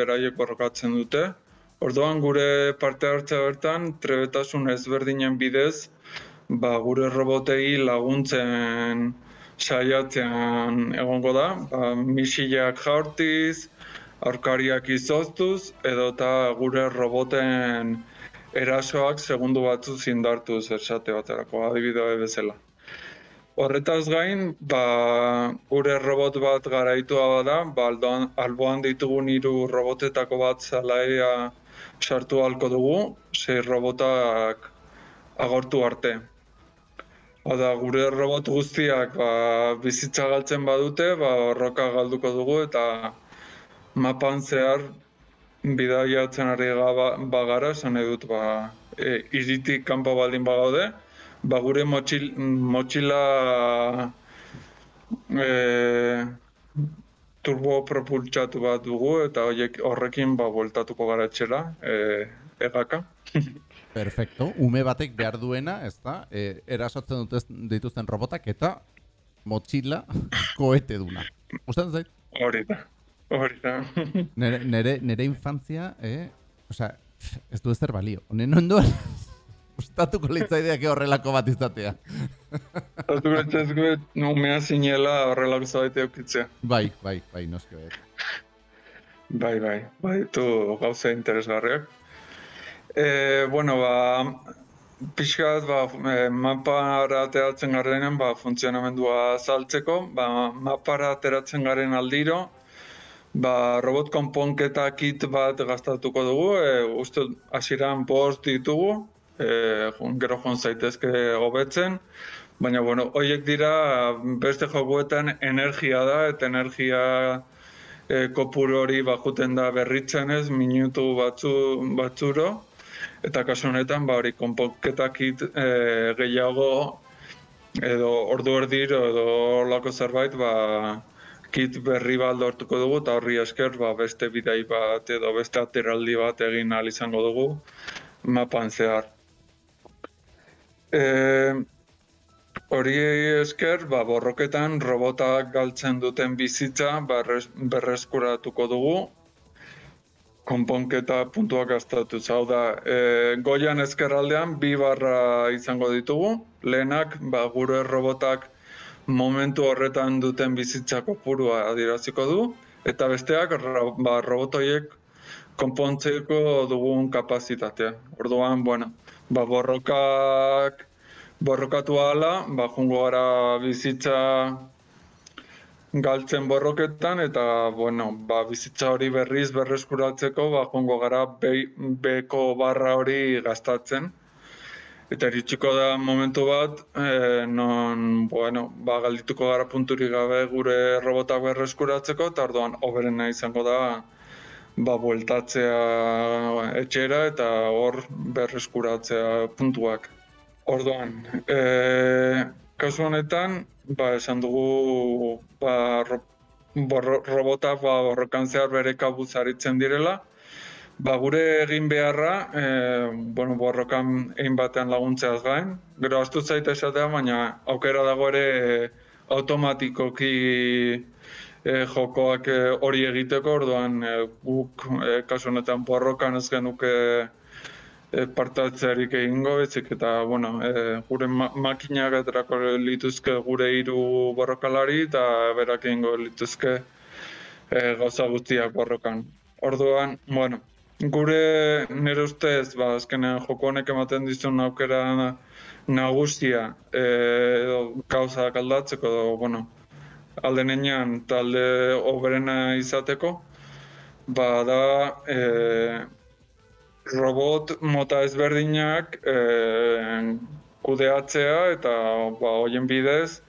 beraiek borrokatzen dute. Orduan gure parte hartzea bertan, trebetasun ezberdinen bidez, ba, gure robotei laguntzen saiatzean egongo da, ba, misilak jaurtiz, aurkariak izoztuz, edo eta gure roboten erasoak segundu batzu zindartuz esate baterako, adibidea bezala. Horretaz gain, ba, gure robot bat garaitua bada, ba, aldoan, alboan ditugun hiru robotetako bat zalaia sartu halko dugu, sei robotak agortu arte. Oda, gure robot guztiak ba, bizitza galtzen badute, ba, borroka galduko dugu eta mapan zehar bidaiatzen ari gaba, bagara, esan nahi dut, ba, e, iritik kanpo baldin bagaude, ba, gure motxil, motxila e, turbo propultsatu bat dugu eta horrekin ba, bueltatuko gara etxera, e, egaka. *laughs* Perfecto. Ume batek behar duena, ez da, e, erasotzen dutez, dituzten robotak eta motxila koete duna. Gustatzen zait? Hori da, hori da. Nere, nere, nere infantzia, eh? Osea, ez du ezer balio. Honen ondoan, *laughs* gustatuko litzaideak horrelako bat izatea. Zatu gure numea zinela horrelako zaite eukitzea. Bai, bai, bai, noski bai. Bai, bai, bai, tu gauza interesgarriak. E, bueno, ba, pixkat, ba, e, mapara ateratzen garenean, ba, funtzionamendua azaltzeko, ba, mapara ateratzen garen aldiro, ba, robot konponketa kit bat gastatuko dugu, e, uste hasieran bost ditugu, e, gero joan zaitezke hobetzen, baina, bueno, horiek dira beste jokuetan energia da, eta energia e, kopuru hori bajuten da berritzen ez, minutu batzu, batzuro, eta kasu honetan, ba, hori konponketakit e, gehiago edo ordu erdiro edo horlako zerbait, ba, kit berri bat lortuko dugu, eta horri esker, ba, beste bidai bat edo beste ateraldi bat egin ahal izango dugu mapan zehar. E, hori esker, ba, borroketan robotak galtzen duten bizitza berres, berreskuratuko dugu, konponketa puntuak gastatu. Hau da, e, goian ezkerraldean bi barra izango ditugu. Lehenak, ba, gure robotak momentu horretan duten bizitzako purua adiraziko du. Eta besteak, ba, robotoiek konpontzeko dugun kapazitatea. Orduan, bueno, ba, borrokak borrokatu ahala, ba, jungo gara bizitza galtzen borroketan eta bueno, ba, bizitza hori berriz berreskuratzeko ba, jongo gara beko barra hori gastatzen. Eta iritsiko da momentu bat, e, non bueno, ba, galdituko gara punturik gabe gure robotak berreskuratzeko, eta orduan oberena izango da ba, bueltatzea etxera eta hor berreskuratzea puntuak. Orduan, e, kasu honetan, ba, esan dugu ba, ro, robotak ba, borrokan zehar bere kabuz aritzen direla. Ba, gure egin beharra, e, bueno, borrokan egin batean laguntzeaz gain. Gero, astu zaita esatea, baina aukera dago ere e, automatikoki e, jokoak hori egiteko, orduan e, guk e, kasu honetan borrokan ez genuke e, partatzearik egingo betzik eta bueno, e, gure ma makinak aterako lituzke gure hiru borrokalari eta berak egingo lituzke e, gauza guztiak borrokan. Orduan, bueno, gure nire ustez, ba, azkenean joko honek ematen dizun aukera nagusia e, gauza aldatzeko edo, bueno, alde nenean talde oberena izateko, ba da, e, robot mota ezberdinak e, kudeatzea eta ba, hoien bidez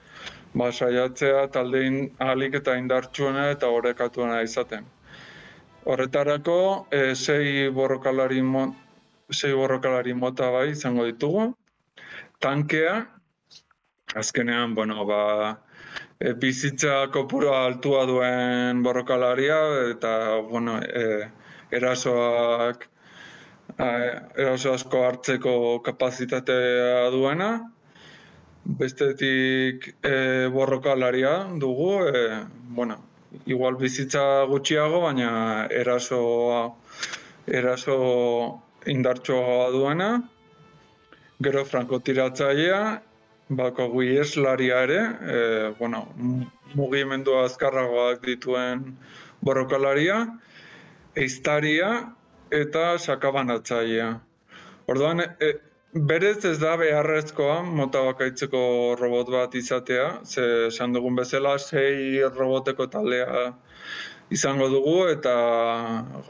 ba, saiatzea taldein ahalik eta indartsuena eta horrekatuena izaten. Horretarako, e, sei, borrokalari mo, sei borrokalari mota bai izango ditugu. Tankea, azkenean, bueno, ba, e, bizitza kopura altua duen borrokalaria eta bueno, e, erasoak eraso asko hartzeko kapazitatea duena. Bestetik e, borrokalaria dugu, e, bueno, igual bizitza gutxiago, baina eraso, eraso indartxoa duena. Gero frankotiratzailea, bako eslaria ere, e, bueno, mugimendu azkarragoak dituen borrokalaria. Eiztaria, eta sakabanatzailea. Orduan, e, berez ez da beharrezkoa mota bakaitzeko robot bat izatea, ze esan dugun bezala sei roboteko taldea izango dugu eta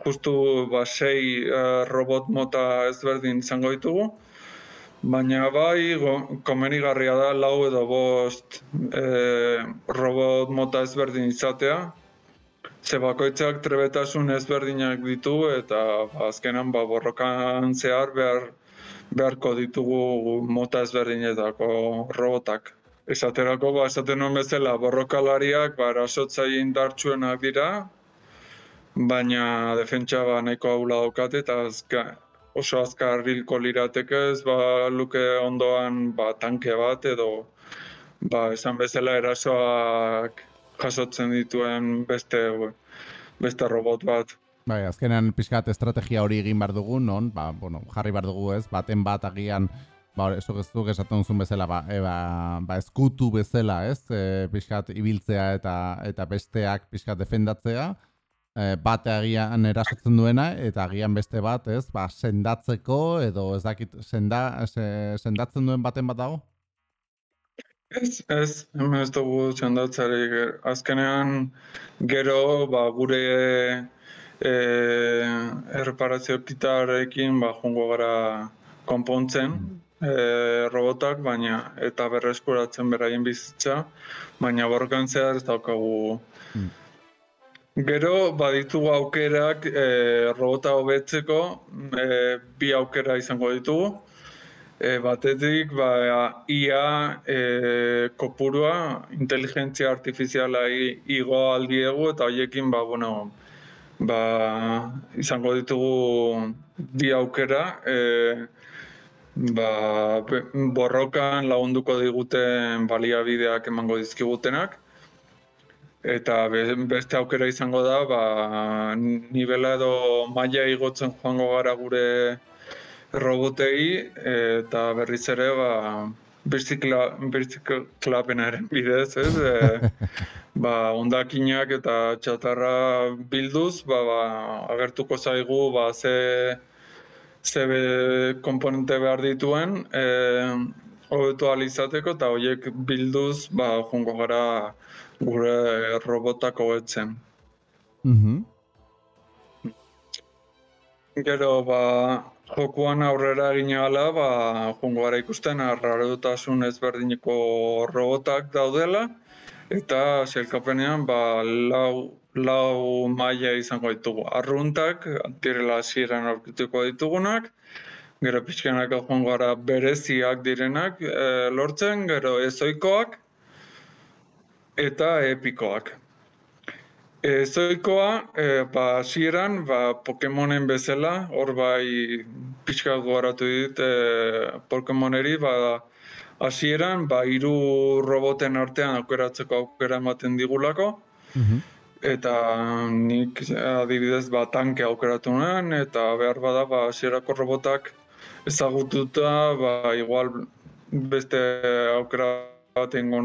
justu ba, sei uh, robot mota ezberdin izango ditugu. Baina bai, komenigarria da lau edo bost e, robot mota ezberdin izatea, Ze bakoitzak trebetasun ezberdinak ditu eta azkenan ba, borrokan zehar behar, beharko ditugu mota ezberdinetako robotak. Esaterako, ba, esaten nuen bezala, borrokalariak ba, erasotza indartsuenak dira, baina defentsa ba, nahiko haula daukate eta azka, oso azkar hilko lirateke ez ba, luke ondoan ba, tanke bat edo ba, esan bezala erasoak jasotzen dituen beste beste robot bat. Bai, azkenean pixkat estrategia hori egin bar dugu, non, ba, bueno, jarri bar dugu ez, baten bat agian, ba, eso gezuk esaten duzun bezala, ba, e, ba, ba, eskutu bezala, ez, e, pixkat ibiltzea eta eta besteak pixkat defendatzea, e, bate agian erasotzen duena, eta agian beste bat, ez, ba, sendatzeko, edo ez dakit, senda, sendatzen duen baten bat dago? Ez, ez, hemen ez dugu txandatzarik. Azkenean, gero, ba, gure e, erreparazio kitarekin, ba, jungo gara konpontzen e, robotak, baina eta berreskuratzen beraien bizitza, baina borrokan zehar ez daukagu. Hmm. Gero, baditugu aukerak e, robota hobetzeko, e, bi aukera izango ditugu. E, batetik, ba, IA e, kopurua, inteligentzia artifiziala igo aldiegu eta hoiekin ba, bueno, ba, izango ditugu bi aukera, e, ba, borrokan lagunduko diguten baliabideak emango dizkigutenak. Eta be- beste aukera izango da, ba, nivela edo maila igotzen joango gara gure robotei, eta berriz ere, ba, bizikla, biziklapenaren bidez, ez? E, *laughs* ba, ondakinak eta txatarra bilduz, ba, ba, agertuko zaigu, ba, ze, ze be- komponente behar dituen, e, hobetu ahal izateko, eta horiek bilduz, ba, joango gara gure robotak hobetzen. Mhm. Gero, ba, jokuan aurrera egin ahala, ba, joango gara ikusten arrarotasun ezberdineko robotak daudela, eta sailkapenean ba, lau, lau maila izango ditugu. Arruntak, direla hasieran aurkituko ditugunak, gero pixkanaka joango gara bereziak direnak e, lortzen, gero ezoikoak, eta epikoak. Ezoikoa, e, ba, hasieran, ba, Pokemonen bezala, hor bai pixka gogoratu dit e, Pokemoneri, ba, hasieran, ba, hiru roboten artean aukeratzeko aukera ematen digulako, Mhm. eta nik adibidez ba, tanke aukeratu nuen, eta behar bada ba, hasierako robotak ezagututa, ba, igual beste aukera bat ingo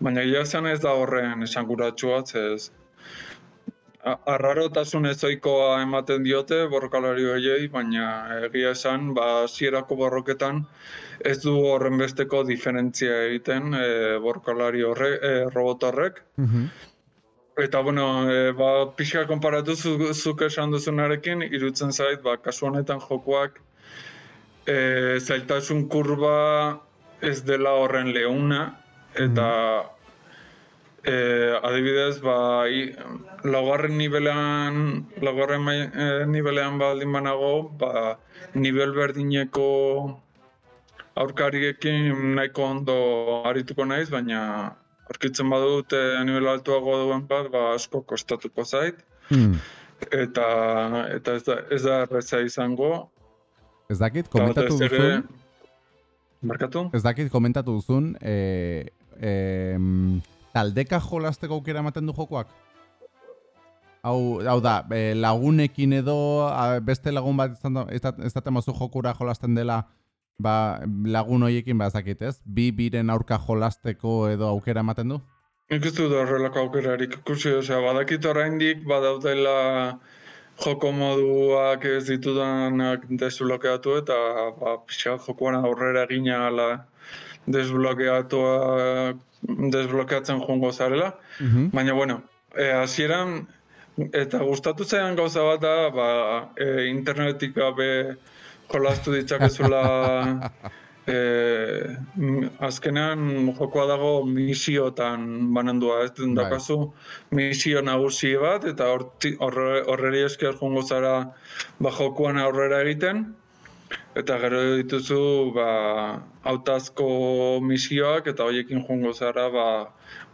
baina gila zen ez da horren esanguratsua, ez arrarotasun ezoikoa ematen diote borrokalari horiei, baina egia esan, ba, hasierako borroketan ez du horren besteko diferentzia egiten e, borrokalari horre, e, robot horrek. Mhm. Eta, bueno, e, ba, pixka konparatu zu, zuk esan duzunarekin, irutzen zait, ba, kasu honetan jokoak e, zailtasun kurba ez dela horren leuna, eta e, adibidez, ba, i, laugarren nivelean, laugarren mai, e, nivelean baldin banago, ba, nivel berdineko aurkariekin nahiko ondo arituko naiz, baina aurkitzen badut e, nivel altuago duen bat, ba, asko kostatuko zait. Hmm. Eta, eta ez da, ez da erreza izango. Ez dakit, komentatu duzun, Markatu? ez dakit, komentatu duzun, e, em, taldeka jolasteko aukera ematen du jokoak? Hau, hau da, e, lagunekin edo a, beste lagun bat izan da, ez, dat- ez daten mazu jokura jolasten dela ba, lagun hoiekin ba ez? Bi biren aurka jolasteko edo aukera ematen du? Nik ez dut horrelako aukerarik ikusi, osea, badakit oraindik badaudela joko moduak ez ditudanak desblokeatu eta ba, pixa jokoan aurrera egina ala desblokeatua desblokeatzen joango zarela. Mhm. Baina, bueno, eh, hasieran eta gustatu zaidan gauza bat da, ba, e, internetik gabe jolastu ditzakezula *laughs* e, azkenean jokoa dago misiotan banandua, ez Bai. dakazu misio nagusi bat, eta horti- horre- horreri esker joango zara ba, jokoan aurrera egiten, eta gero dituzu ba, hautazko misioak, eta horiekin joango zara ba,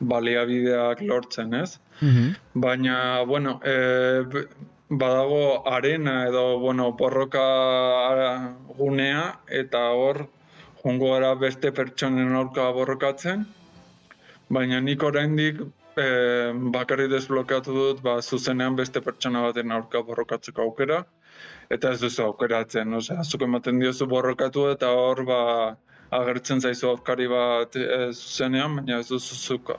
baliabideak lortzen, ez? Mhm. Baina, bueno, e, badago arena edo, bueno, borroka gunea, eta hor, joango gara beste pertsonen aurka borrokatzen, baina nik oraindik e, bakarrik desblokeatu dut, ba, zuzenean beste pertsona baten aurka borrokatzeko aukera, eta ez duzu aukeratzen, osea, zuk ematen diozu borrokatu eta hor, ba, agertzen zaizu aurkari bat e, zuzenean, baina ez duzu zuk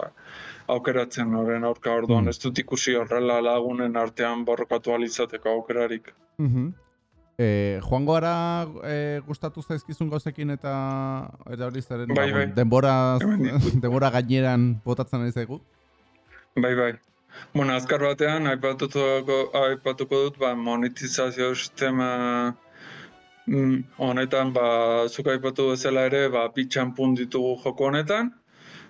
aukeratzen horren aurka orduan, Mm. ez dut ikusi horrela lagunen artean borrokatu ahal izateko aukerarik. Mhm. E, joango gara e, gustatu zaizkizun gauzekin eta eta hori zaren Bai, ba, bai. denbora, *laughs* denbora gaineran botatzen ari zaigu. Bai, bai. Bueno, azkar batean, aipatuko, aipatuko dut, ba, monetizazio sistema mm, honetan, ba, zuk aipatu bezala ere, ba, bi txampun ditugu joko honetan.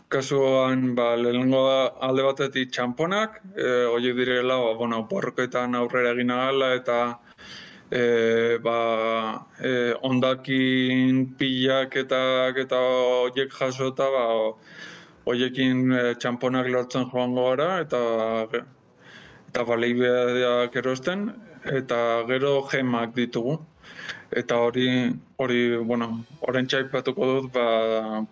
Kasuan, ba, lehenengo alde batetik txamponak, e, horiek direla, ba, bueno, borroketan aurrera egin ahala eta e, ba, e, ondakin pilak eta, eta horiek jasota, ba, hoiekin e, txamponak lortzen joango gara eta eta baleibeak erosten eta gero gemak ditugu. Eta hori, hori, bueno, orain txaipatuko dut ba,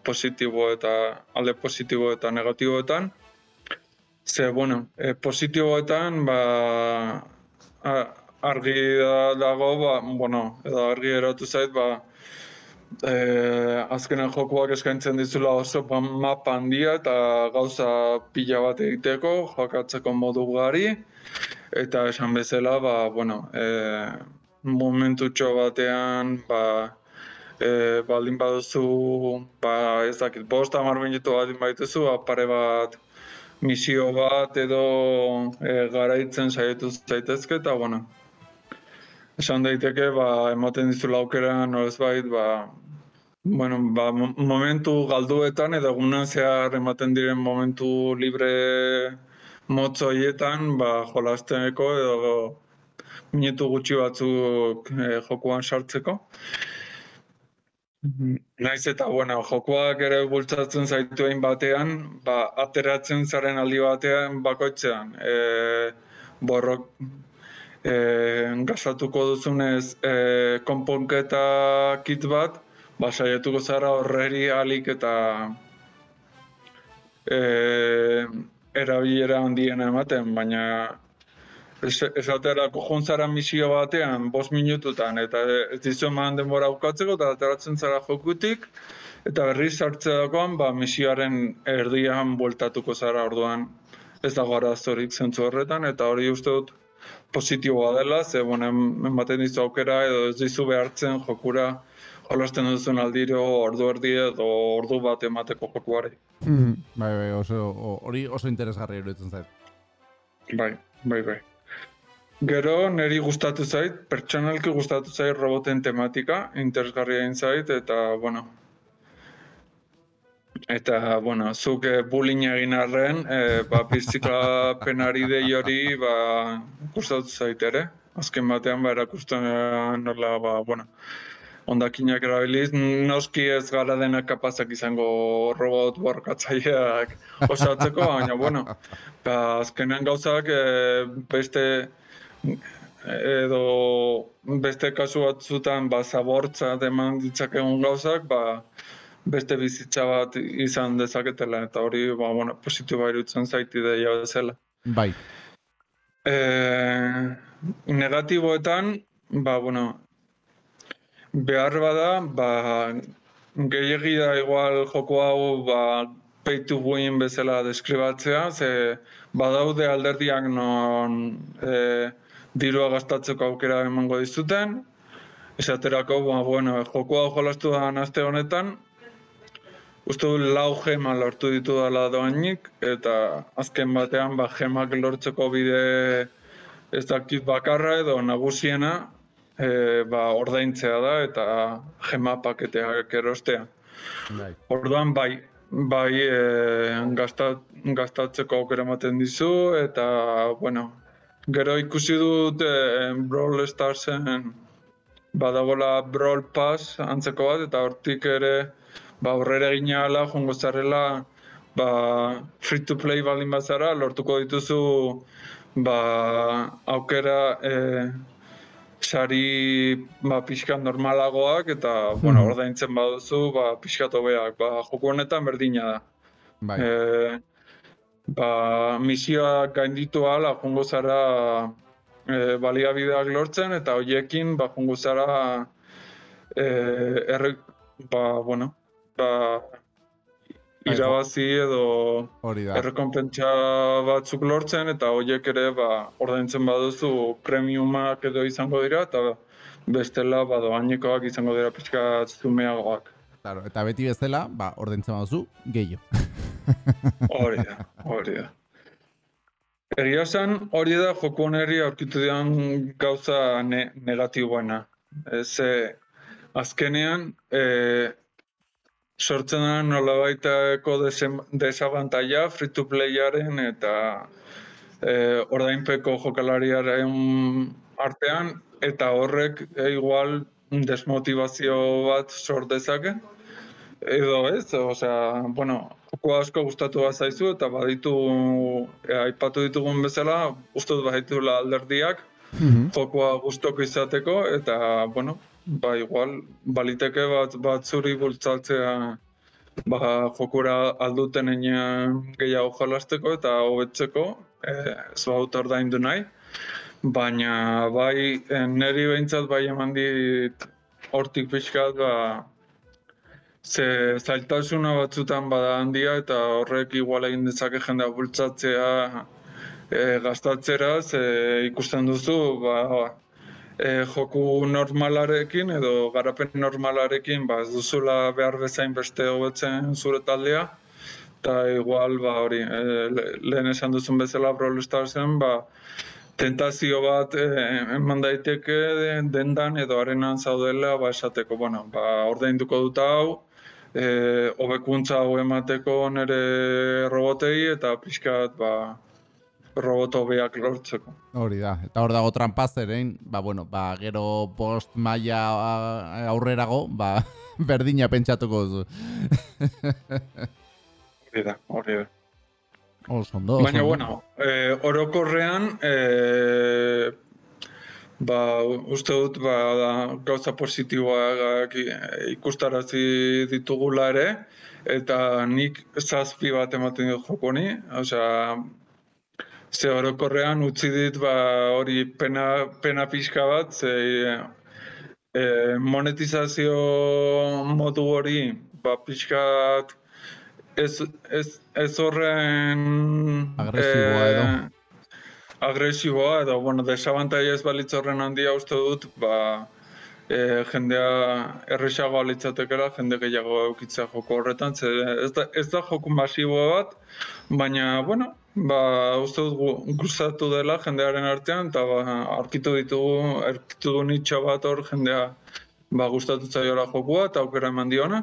positibo eta alde positibo eta negatiboetan. Ze, bueno, e, positiboetan, ba, a- argi da, dago, ba, bueno, edo argi eratu zait, ba, e, azkenan jokuak eskaintzen dizula oso ba, mapa handia eta gauza pila bat egiteko, jokatzeko modu ugari, eta esan bezala, ba, bueno, e, momentutxo batean, ba, e, baldin baduzu, ba, ez dakit, bost hamar minutu baldin baituzu, ba, pare bat misio bat edo e, garaitzen saiatu zaitezke eta bueno, esan daiteke ba, ematen dizula aukera nolaz bait, ba, bueno, ba, mo- momentu galduetan edo egunean zehar ematen diren momentu libre motz horietan ba, jolasteko edo minutu gutxi batzuk e, jokuan sartzeko. Naiz eta, bueno, jokoak ere bultzatzen zaituen batean, ba, ateratzen zaren aldi batean bakoitzean. E, borrok, e, gastatuko duzunez e, konponketa kit bat, ba, saiatuko zara horreri alik eta e, erabilera handiena ematen, baina es- esaterako joan zara misio batean, bost minututan, eta ez dizu eman denbora bukatzeko, eta ateratzen zara jokutik, eta berriz sartzerakoan, ba, misioaren erdian bueltatuko zara orduan, ez dago arazorik zentzu horretan, eta hori uste dut positiboa dela, ze bueno, em- ematen dizu aukera edo ez dizu behartzen jokura jolasten duzun aldiro ordu erdi edo ordu bat emateko jokuari. Mhm. Bai, bai, oso, hori oso interesgarria iruditzen zait. Bai, bai, bai. Gero niri gustatu zait, pertsonalki gustatu zait roboten tematika, interesgarria egin zait, eta, bueno, eta, bueno, zuk eh, bullying egin arren, eh, ba, biziklapenari dei hori, ba, gustatu zait ere. Azken batean, ba, erakusten eh, nola, ba, bueno, ondakinak erabiliz, noski ez gara denak kapazak izango robot borrokatzaileak osatzeko, baina, bueno, ba, azkenean gauzak eh, beste edo beste kasu batzutan ba, zabortza eman ditzakegun gauzak, ba, beste bizitza bat izan dezaketela, eta hori ba, bueno, positiboa irutzen zaiti deia bezala. Bai. E, negatiboetan, ba, bueno, behar bada, ba, gehiagi da igual joko hau ba, pay to win bezala deskribatzea, ze badaude alderdiak non e, dirua gastatzeko aukera emango dizuten, esaterako, ba, bueno, joko hau jolastu da aste honetan, uste du lau gema lortu ditu dela doainik, eta azken batean ba, gemak lortzeko bide ez dakit bakarra edo nagusiena e, ba, ordaintzea da eta gema paketeak erostea. Bai. Orduan bai, bai e, gasta, gastatzeko aukera ematen dizu eta bueno, gero ikusi dut e, Brawl Starsen badagola Brawl Pass antzeko bat eta hortik ere ba aurrera egin ahala jongo zarela ba free to play baldin bazara lortuko dituzu ba aukera e, sari ba pixka normalagoak eta bueno, Mhm. ordaintzen baduzu ba pixka hobeak. Ba joko honetan berdina da. Bai. E, ba, misioak gainditu ahala jongo zara e, baliabideak lortzen eta hoiekin ba jongo zara e, erre, ba, bueno, irabazi edo errekonpentsa batzuk lortzen eta hoiek ere ba, ordaintzen baduzu premiumak edo izango dira eta bestela ba, doainekoak izango dira pixka zumeagoak. Claro, eta beti bezala, ba, ordaintzen baduzu, gehiago. *laughs* Hori da, hori da. Egia esan, hori da joko honeri aurkitu dian gauza ne, negatiboena. Ez, e, azkenean, e, sortzen da nolabaiteko desem- desabantaila free to playaren eta e, ordainpeko jokalariaren artean, eta horrek e, igual desmotivazio bat sort dezake. Edo ez, osea, bueno, joko asko gustatu bat zaizu eta baditu, e, aipatu ditugun bezala, uste dut baditula alderdiak, Mhm. jokoa gustoko izateko eta, bueno, ba igual, baliteke bat, bat zuri bultzatzea ba, jokura alduten gehiago jolasteko eta hobetzeko, e, ez baut ordaindu nahi. Baina bai, e, neri behintzat bai eman dit hortik pixkat, ba, ze zailtasuna batzutan bada handia eta horrek igual egin dezake jendea bultzatzea e, gastatzera, ze ikusten duzu, ba, e, joku normalarekin edo garapen normalarekin ba, ez duzula behar bezain beste hobetzen zure taldea. Eta igual, ba, hori, e, lehen esan duzun bezala Brawl Starsen, ba, tentazio bat e, eman daiteke dendan edo arenan zaudela ba, esateko, bueno, ba, ordainduko dut hau, e, hobekuntza hau emateko nire robotei eta pixkat ba, roboto beak lortzeko. Hori da, eta hor dago trampazeren, ba, bueno, ba, gero post maila aurrerago, ba, *laughs* berdina pentsatuko duzu. *laughs* hori da, hori da. Oso ondo, Baina, bueno, eh, orokorrean, eh, ba, uste dut, ba, da, gauza positiboak ikustarazi ditugula ere, eta nik zazpi bat ematen dut joko ni, osea, Ze orokorrean utzi dit ba, hori pena, pena pixka bat, ze e, monetizazio modu hori ba, pixkat ez, ez, ez horren... Agresiboa edo. Agresiboa edo, bueno, desabantai ez balitz horren handia uste dut, ba, e, jendea erresagoa litzatekela, jende gehiago eukitzea joko horretan, ze ez da, ez da joku masiboa bat, baina, bueno, Ba, uste dut gustatu dela jendearen artean, eta ba, aurkitu ditugu, aurkitu du nitxo bat hor jendea ba, gustatu zaiola jokua eta aukera eman diona.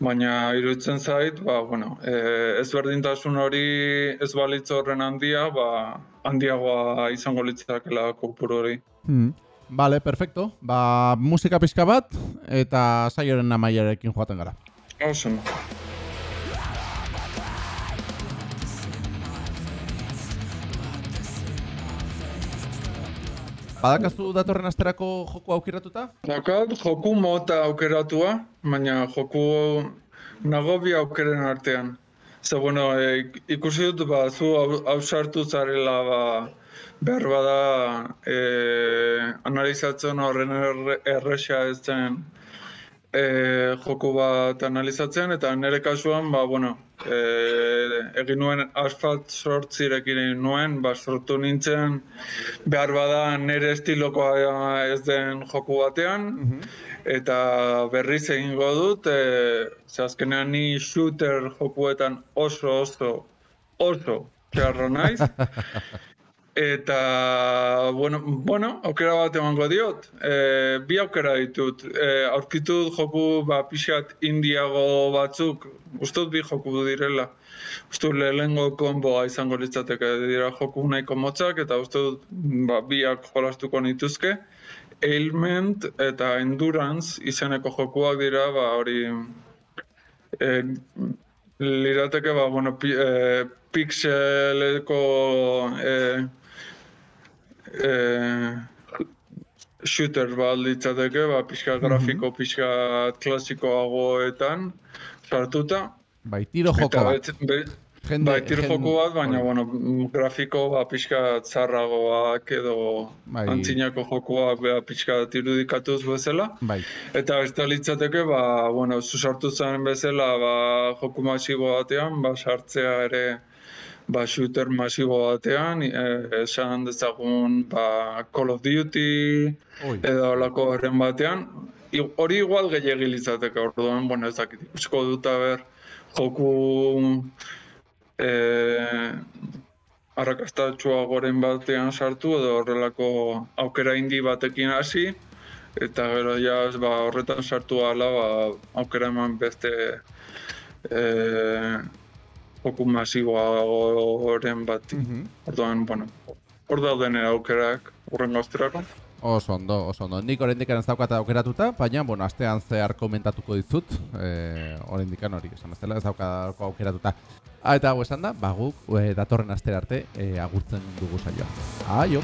Baina iruditzen zait, ba, bueno, e, ezberdintasun hori ez balitz horren handia, ba, handiagoa izango litzakela kopuru hori. Hmm. Bale, perfecto. Ba, musika pixka bat eta saioren amaiarekin joaten gara. Awesome. Badakazu datorren asterako joku aukeratuta? Dakat, joku mota aukeratua, baina joku nago aukeren artean. Ze, bueno, e, ikusi dut, ba, zu hausartu zarela, ba, behar bada e, analizatzen horren erresa ez zen e, joku bat analizatzen, eta nire kasuan, ba, bueno, e, egin nuen asfalt sortzirekin nuen, ba, sortu nintzen behar bada nire estilokoa ez den joku batean, mhm. eta berriz egingo dut, e, ze azkenean ni shooter jokuetan oso oso oso txarro naiz. *laughs* Eta, bueno, bueno, aukera bat emango diot. E, bi aukera ditut. E, aurkitu joku ba, pixat indiago batzuk, ustot bi joku direla. Uste lehengo konboa izango litzateke dira joku nahiko motzak, eta uste ba, biak jolastuko nituzke. Ailment eta Endurance izeneko jokuak dira, ba, hori... E, lirateke, ba, bueno, pi, e, pixeleko... E, shooter bat litzateke, ba, pixka mhm. grafiko, pixka klasikoagoetan sartuta. Bai, tiro joko bat. Jende, bai, tiro joko bat, baina, bueno, grafiko, ba, pixka zarragoak edo bai. antzinako jokoak, ba, pixka tirudikatuz bezala. Bai. Eta da litzateke, ba, bueno, sartu zen bezala, ba, joku masibo batean, ba, sartzea ere, ba, shooter masibo batean, e, esan dezagun ba, Call of Duty Oi. edo olako horren batean, hori igual gehiagi litzateke orduan, bueno, ez dakit, ikusko dut ber, joku e, arrakastatxua goren batean sartu edo horrelako aukera indi batekin hasi, eta gero ja ba, horretan sartu ala ba, aukera eman beste e, joku masiboa horren bat. Mm Orduan, bueno, hor dauden aukerak urren gazterako. Oso ondo, oso ondo. Nik horrendik ez daukata aukeratuta, baina, bueno, astean zehar komentatuko dizut, e, horrendik hori, esan ez dela ez daukata aukeratuta. Ah, eta hau esan da, baguk, e, datorren astera arte, e, agurtzen dugu saioa. Aio!